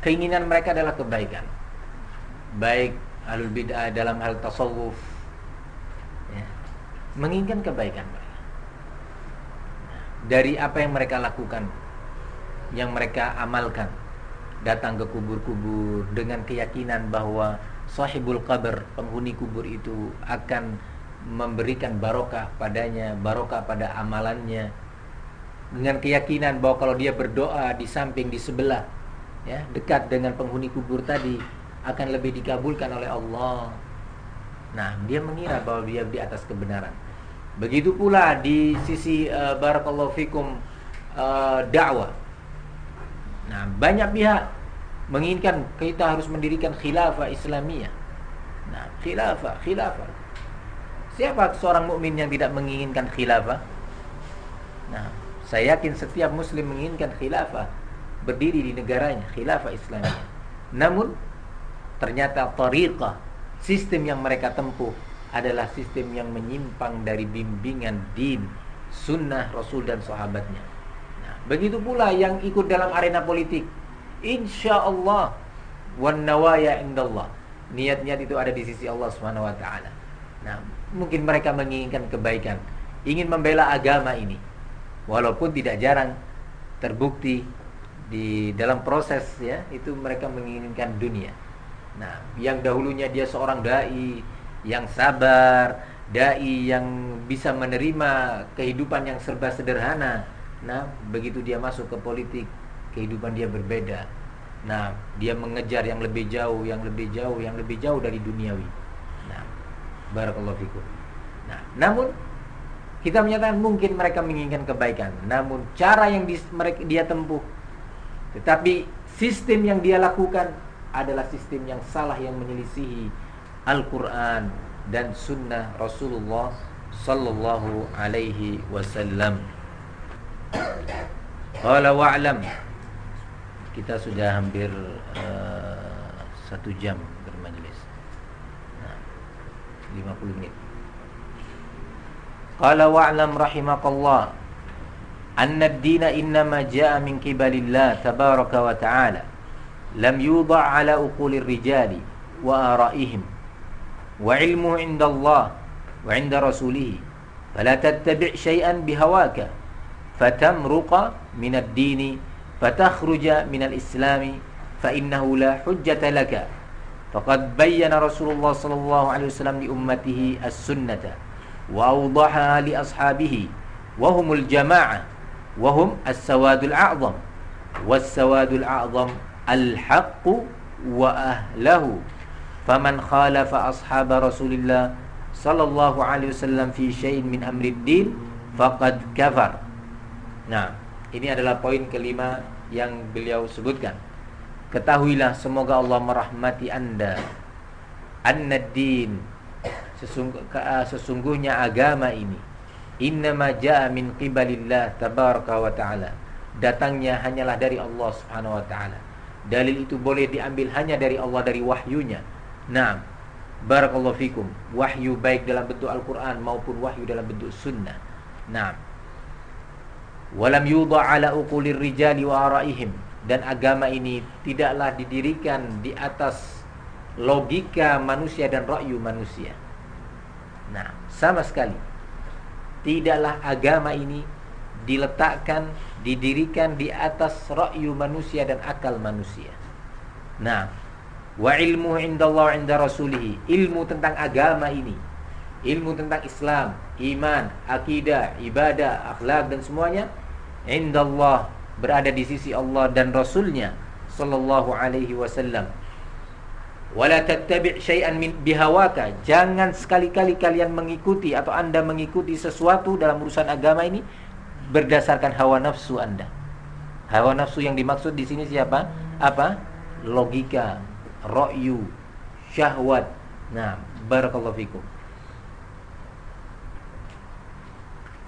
keinginan mereka adalah kebaikan. Baik ahlul bid'ah dalam hal tasawuf ya, menginginkan kebaikan mereka. Dari apa yang mereka lakukan, yang mereka amalkan, datang ke kubur-kubur dengan keyakinan bahwa sahibul qabr, penghuni kubur itu akan memberikan barokah padanya, barokah pada amalannya. Dengan keyakinan bahwa kalau dia berdoa di samping di sebelah ya, dekat dengan penghuni kubur tadi akan lebih dikabulkan oleh Allah. Nah, dia mengira bahwa dia di atas kebenaran. Begitu pula di sisi uh, barakallahu fikum uh, dakwah. Nah, banyak pihak menginginkan kita harus mendirikan khilafah Islamiyah. Nah, khilafah, khilafah. Siapa seorang mukmin yang tidak menginginkan khilafah? Nah, saya yakin setiap muslim menginginkan khilafah berdiri di negaranya, khilafah Islamiyah. Namun ternyata tariqah, sistem yang mereka tempuh adalah sistem yang menyimpang dari bimbingan din, sunnah Rasul dan sahabatnya. Nah, begitu pula yang ikut dalam arena politik Insya Allah wan nawaya indallah. Niat-niat itu ada di sisi Allah taala. Nah, mungkin mereka menginginkan kebaikan, ingin membela agama ini. Walaupun tidak jarang terbukti di dalam proses ya, itu mereka menginginkan dunia. Nah, yang dahulunya dia seorang dai yang sabar, dai yang bisa menerima kehidupan yang serba sederhana. Nah, begitu dia masuk ke politik, kehidupan dia berbeda. Nah, dia mengejar yang lebih jauh, yang lebih jauh, yang lebih jauh dari duniawi. Nah, barakallahu fikum. Nah, namun kita menyatakan mungkin mereka menginginkan kebaikan, namun cara yang di, mereka dia tempuh tetapi sistem yang dia lakukan adalah sistem yang salah yang menyelisihi Al-Qur'an dan sunnah Rasulullah sallallahu alaihi wasallam. Qala wa'lam kita sudah hampir uh, satu jam bermajelis. Nah, 50 menit. Qala wa'lam rahimakallah anna ad-din innama jaa min qibalillah tabaraka wa ta'ala لم يوضع على أقول الرجال وآرائهم. وعلمه عند الله وعند رسوله فلا تتبع شيئا بهواك فتمرق من الدين فتخرج من الإسلام فإنه لا حجة لك. فقد بين رسول الله صلى الله عليه وسلم لأمته السنة وأوضحها لأصحابه وهم الجماعة وهم السواد الأعظم والسواد الأعظم الحق وأهله فمن خالف أصحاب رسول الله صلى الله عليه وسلم في شيء من أمر الدين فقد كفر. nah ini adalah poin kelima yang beliau sebutkan. Ketahuilah semoga Allah merahmati anda. An Nadin, eh, sesungguhnya agama ini. Innama jaa min qibalillah tabaraka wa taala. Datangnya hanyalah dari Allah subhanahu wa taala. Dalil itu boleh diambil hanya dari Allah dari wahyunya. Nah, barakallahu fikum. Wahyu baik dalam bentuk Al-Qur'an maupun wahyu dalam bentuk sunnah. Nah, walam yudha ala uqulir rijali wa araihim dan agama ini tidaklah didirikan di atas logika manusia dan rakyu manusia. Nah, sama sekali tidaklah agama ini diletakkan didirikan di atas rakyu manusia dan akal manusia. Nah, wa ilmu indallah inda rasulih ilmu tentang agama ini ilmu tentang Islam, iman, akidah, ibadah, akhlak dan semuanya indallah berada di sisi Allah dan Rasulnya sallallahu alaihi wasallam. Wala tattabi' syai'an min bihawaka. Jangan sekali-kali kalian mengikuti atau Anda mengikuti sesuatu dalam urusan agama ini berdasarkan hawa nafsu Anda. Hawa nafsu yang dimaksud di sini siapa? Apa? Logika, ra'yu, syahwat. Nah, barakallahu fikum.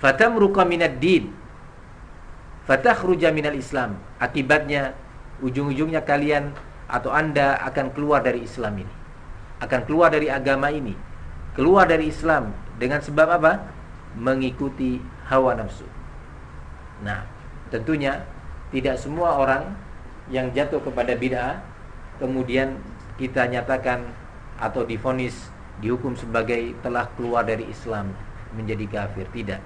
Fatamruqa minad din. Fatakhruja minal Islam. Akibatnya ujung-ujungnya kalian atau Anda akan keluar dari Islam ini. Akan keluar dari agama ini. Keluar dari Islam dengan sebab apa? Mengikuti hawa nafsu. Nah, tentunya tidak semua orang yang jatuh kepada bid'ah kemudian kita nyatakan atau difonis dihukum sebagai telah keluar dari Islam menjadi kafir tidak.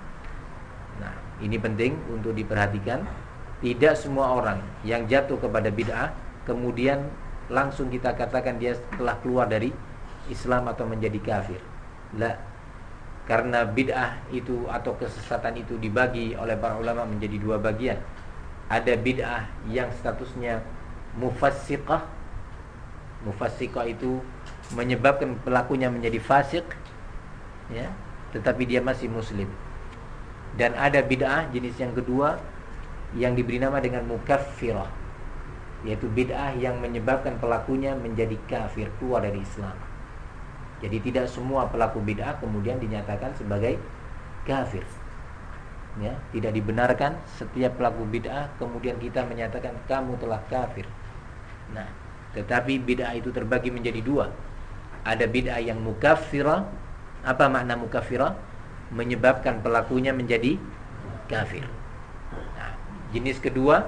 Nah, ini penting untuk diperhatikan. Tidak semua orang yang jatuh kepada bid'ah kemudian langsung kita katakan dia telah keluar dari Islam atau menjadi kafir. La karena bid'ah itu atau kesesatan itu dibagi oleh para ulama menjadi dua bagian. Ada bid'ah yang statusnya mufassiqah. Mufassiqah itu menyebabkan pelakunya menjadi fasik ya, tetapi dia masih muslim. Dan ada bid'ah jenis yang kedua yang diberi nama dengan mukaffirah yaitu bid'ah yang menyebabkan pelakunya menjadi kafir keluar dari Islam. Jadi tidak semua pelaku bid'ah kemudian dinyatakan sebagai kafir. Ya, tidak dibenarkan setiap pelaku bid'ah kemudian kita menyatakan kamu telah kafir. Nah, tetapi bid'ah itu terbagi menjadi dua. Ada bid'ah yang mukaffirah. Apa makna mukaffirah? Menyebabkan pelakunya menjadi kafir. Nah, jenis kedua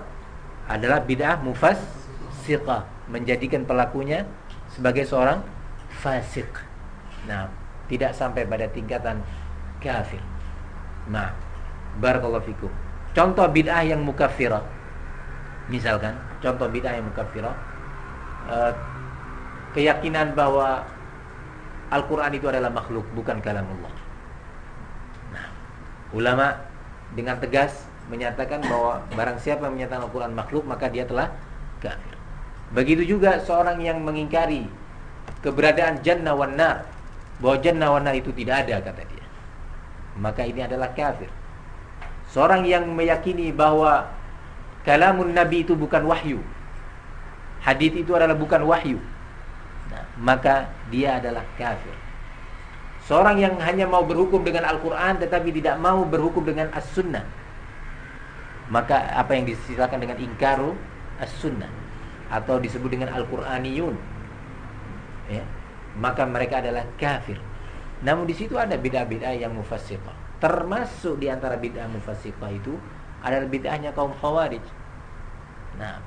adalah bid'ah mufassiqah, menjadikan pelakunya sebagai seorang fasik. Nah, tidak sampai pada tingkatan kafir. Nah, barakallahu fikum. Contoh bid'ah yang mukaffirah. Misalkan, contoh bid'ah yang mukaffirah uh, keyakinan bahwa Al-Qur'an itu adalah makhluk, bukan kalamullah. Nah, ulama dengan tegas menyatakan bahwa barang siapa yang menyatakan Al-Quran makhluk maka dia telah kafir. Begitu juga seorang yang mengingkari keberadaan jannah wan nar, bahwa jannah wan nar itu tidak ada kata dia. Maka ini adalah kafir. Seorang yang meyakini bahwa kalamun nabi itu bukan wahyu. Hadis itu adalah bukan wahyu. Nah, maka dia adalah kafir. Seorang yang hanya mau berhukum dengan Al-Quran tetapi tidak mau berhukum dengan As-Sunnah maka apa yang disilakan dengan ingkaru as-sunnah atau disebut dengan al-Qur'aniyun ya, maka mereka adalah kafir. Namun di situ ada bid'ah-bid'ah yang mufassiqah. Termasuk di antara bid'ah mufassiqah itu adalah bid'ahnya kaum Khawarij. Nah,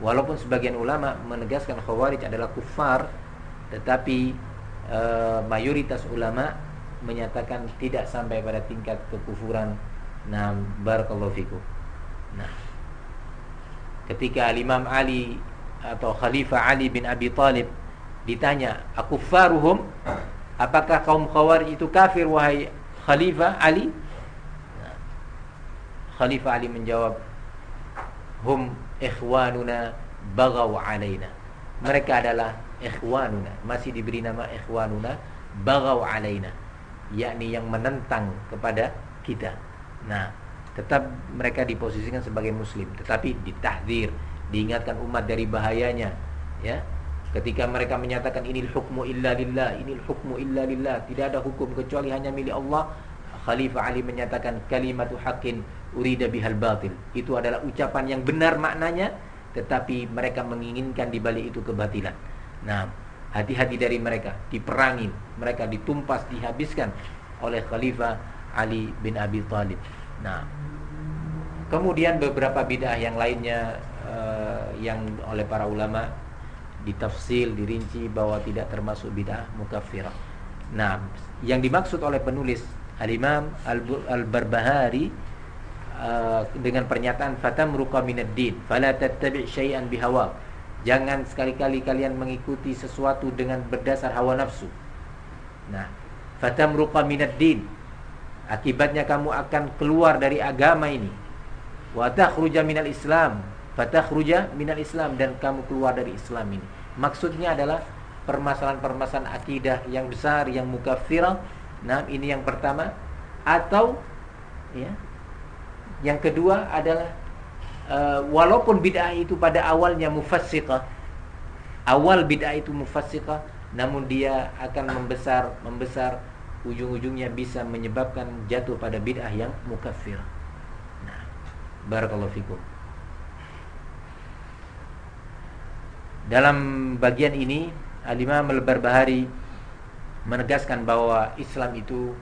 walaupun sebagian ulama menegaskan Khawarij adalah kufar, tetapi e, mayoritas ulama menyatakan tidak sampai pada tingkat kekufuran. Nah, barakallahu fikum. Nah, ketika Imam Ali atau Khalifah Ali bin Abi Talib ditanya, "Aku faruhum?" Apakah kaum Khawarij itu kafir wahai Khalifah Ali? Khalifah Ali menjawab, "Hum ikhwanuna bagaw alaina." Mereka adalah ikhwanuna, masih diberi nama ikhwanuna bagaw alaina, yakni yang menentang kepada kita. Nah, tetap mereka diposisikan sebagai muslim tetapi ditahdir diingatkan umat dari bahayanya ya ketika mereka menyatakan ini hukmu illa lillah ini hukmu illa lillah. Tidak ada hukum kecuali hanya milik Allah. Khalifah Ali menyatakan kalimatu haqqin urida bihal batil. Itu adalah ucapan yang benar maknanya tetapi mereka menginginkan di balik itu kebatilan. Nah hati-hati dari mereka diperangin. Mereka ditumpas dihabiskan oleh Khalifah Ali bin Abi Thalib. Nah, kemudian beberapa bid'ah yang lainnya uh, yang oleh para ulama ditafsil, dirinci bahwa tidak termasuk bid'ah mukaffirah. Nah, yang dimaksud oleh penulis Al-Imam Al-Barbahari uh, dengan pernyataan fatamruqa minad din fala tattabi' syai'an bihawa. Jangan sekali-kali kalian mengikuti sesuatu dengan berdasar hawa nafsu. Nah, fatamruqa minad din Akibatnya kamu akan keluar dari agama ini. Wa takhruja minal Islam. Fatakhruja minal Islam dan kamu keluar dari Islam ini. Maksudnya adalah permasalahan-permasalahan akidah yang besar yang mukaffirah. Nah, ini yang pertama atau ya. Yang kedua adalah uh, walaupun bid'ah itu pada awalnya mufassiqah. Awal bid'ah itu mufassiqah, namun dia akan membesar membesar ujung-ujungnya bisa menyebabkan jatuh pada bid'ah yang mukaffirah. Nah, barakallahu fikum. Dalam bagian ini Al-Imam Al-Barbahari menegaskan bahwa Islam itu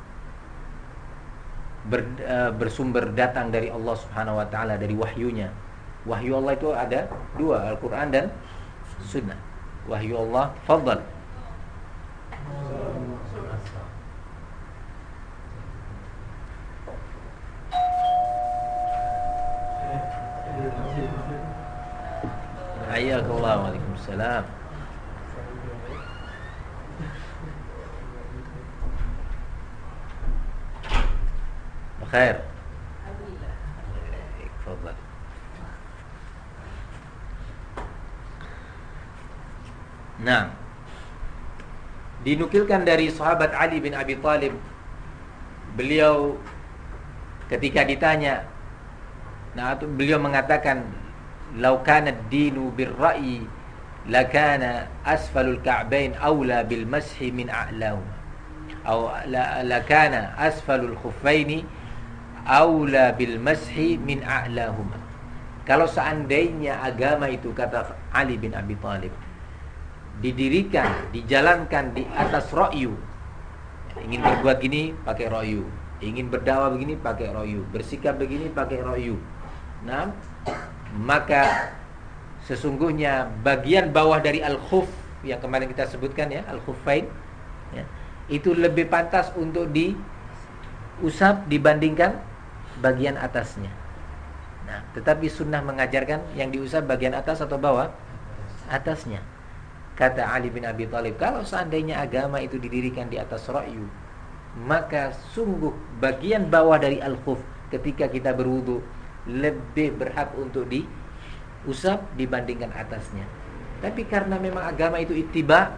ber, uh, bersumber datang dari Allah Subhanahu wa taala dari wahyunya. Wahyu Allah itu ada dua, Al-Qur'an dan Sunnah. Wahyu Allah, fadl. Hayyakallah Waalaikumsalam. Khair? Fadal Nah Dinukilkan dari sahabat Ali bin Abi Talib Beliau Ketika ditanya Nah, beliau mengatakan "Lau kana ad-dinu bir-ra'yi lakana asfalul ka'bain aula bil mashi min a'lahu." Atau lakana asfalul khuffaini aula bil mashi min a'lahuma. Kalau seandainya agama itu kata Ali bin Abi Thalib didirikan, dijalankan di atas ra'yu. Ingin berbuat gini pakai ra'yu, ingin berdakwah begini pakai ra'yu, bersikap begini pakai ra'yu. Nah, maka sesungguhnya bagian bawah dari al-khuf yang kemarin kita sebutkan ya, al-khuffain ya, itu lebih pantas untuk diusap dibandingkan bagian atasnya. Nah, tetapi sunnah mengajarkan yang diusap bagian atas atau bawah? Atasnya. Kata Ali bin Abi Thalib, kalau seandainya agama itu didirikan di atas ra'yu, maka sungguh bagian bawah dari al-khuf ketika kita berwudu lebih berhak untuk diusap dibandingkan atasnya. Tapi karena memang agama itu ittiba,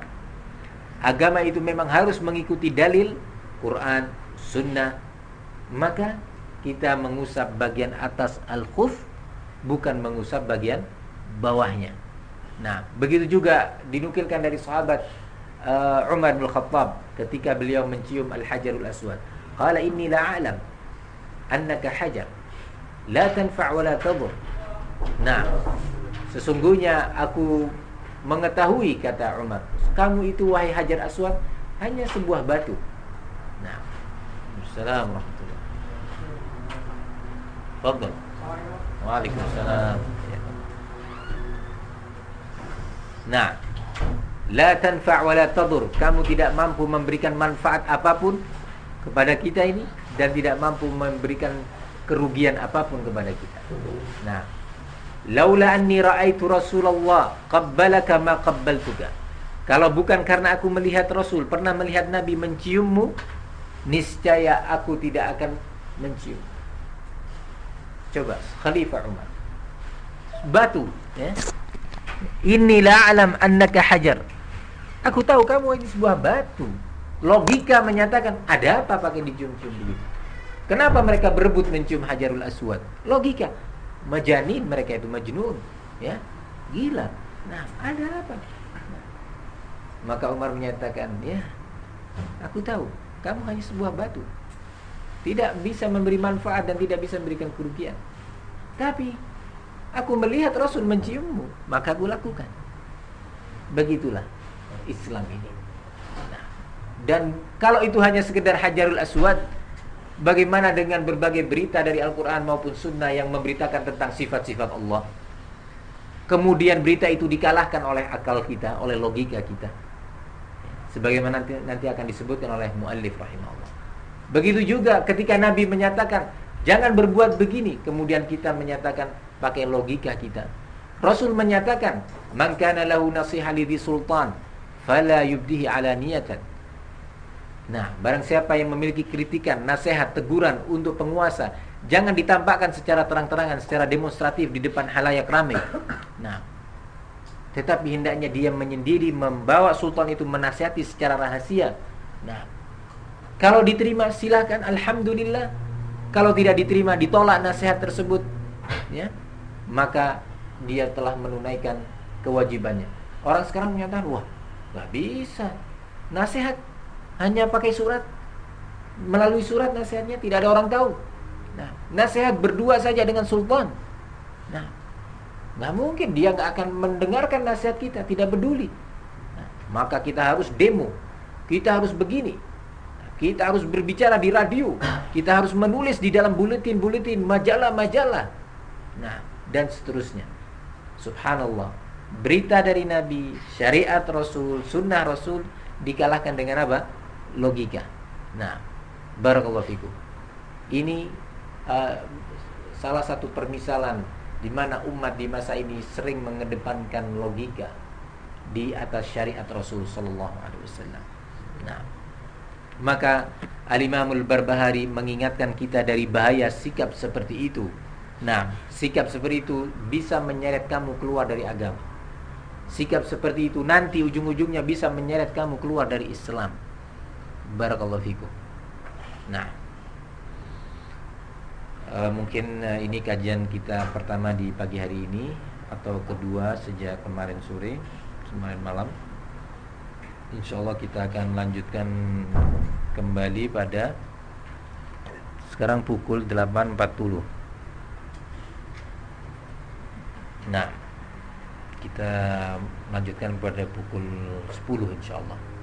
agama itu memang harus mengikuti dalil Quran, sunnah, maka kita mengusap bagian atas al-khuf bukan mengusap bagian bawahnya. Nah, begitu juga dinukilkan dari sahabat uh, Umar bin Khattab ketika beliau mencium al-hajarul aswad. Qala inni la a'lam annaka hajar la tanfa' wa la tadur. Nah, sesungguhnya aku mengetahui kata Umar, kamu itu wahai Hajar Aswad hanya sebuah batu. Nah, Assalamualaikum warahmatullahi Fadal. Waalaikumsalam. Nah, la tanfa' wa la tadur. Kamu tidak mampu memberikan manfaat apa pun kepada kita ini dan tidak mampu memberikan kerugian apa pun kepada kita. Nah, laula anni raaitu Rasulullah qabbalaka ma qabbaltuka. Kalau bukan karena aku melihat Rasul, pernah melihat Nabi menciummu, niscaya aku tidak akan mencium. Coba Khalifah Umar. Batu, ya. Inilah alam annaka hajar. Aku tahu kamu ini sebuah batu. Logika menyatakan ada apa pakai dicium-cium begitu. Kenapa mereka berebut mencium Hajarul Aswad? Logika. Majanin mereka itu majnun, ya. Gila. Nah, ada apa? Nah, maka Umar menyatakan, ya, aku tahu kamu hanya sebuah batu. Tidak bisa memberi manfaat dan tidak bisa memberikan kerugian. Tapi aku melihat Rasul menciummu, maka aku lakukan. Begitulah Islam ini. Nah, dan kalau itu hanya sekedar Hajarul Aswad, Bagaimana dengan berbagai berita dari Al-Quran maupun Sunnah yang memberitakan tentang sifat-sifat Allah? Kemudian berita itu dikalahkan oleh akal kita, oleh logika kita. Sebagaimana nanti, nanti akan disebutkan oleh muallif rahimahullah. Begitu juga ketika Nabi menyatakan, jangan berbuat begini. Kemudian kita menyatakan pakai logika kita. Rasul menyatakan, Man kana lahu nasiha sultan, fala yubdihi ala niyatan Nah, barang siapa yang memiliki kritikan, nasihat, teguran untuk penguasa, jangan ditampakkan secara terang-terangan, secara demonstratif di depan halayak ramai. Nah, tetapi hendaknya dia menyendiri membawa sultan itu menasihati secara rahasia. Nah, kalau diterima silakan alhamdulillah. Kalau tidak diterima ditolak nasihat tersebut ya, maka dia telah menunaikan kewajibannya. Orang sekarang menyatakan, "Wah, nggak bisa. Nasihat hanya pakai surat. Melalui surat nasihatnya tidak ada orang tahu." Nah, nasihat berdua saja dengan sultan. Nah, Nggak mungkin dia nggak akan mendengarkan nasihat kita, tidak peduli. Nah, maka kita harus demo, kita harus begini, kita harus berbicara di radio, kita harus menulis di dalam buletin-buletin, majalah-majalah, nah dan seterusnya. Subhanallah, berita dari Nabi, syariat Rasul, sunnah Rasul dikalahkan dengan apa? Logika. Nah, barakallahu fikum. Ini uh, salah satu permisalan di mana umat di masa ini sering mengedepankan logika di atas syariat Rasul sallallahu alaihi wasallam. Nah, maka Al-Imamul Barbahari mengingatkan kita dari bahaya sikap seperti itu. Nah, sikap seperti itu bisa menyeret kamu keluar dari agama. Sikap seperti itu nanti ujung-ujungnya bisa menyeret kamu keluar dari Islam. Barakallahu fikum. Nah, uh, mungkin uh, ini kajian kita pertama di pagi hari ini atau kedua sejak kemarin sore kemarin malam. Insya Allah kita akan lanjutkan kembali pada sekarang pukul 8.40 Nah kita lanjutkan pada pukul 10 insya Allah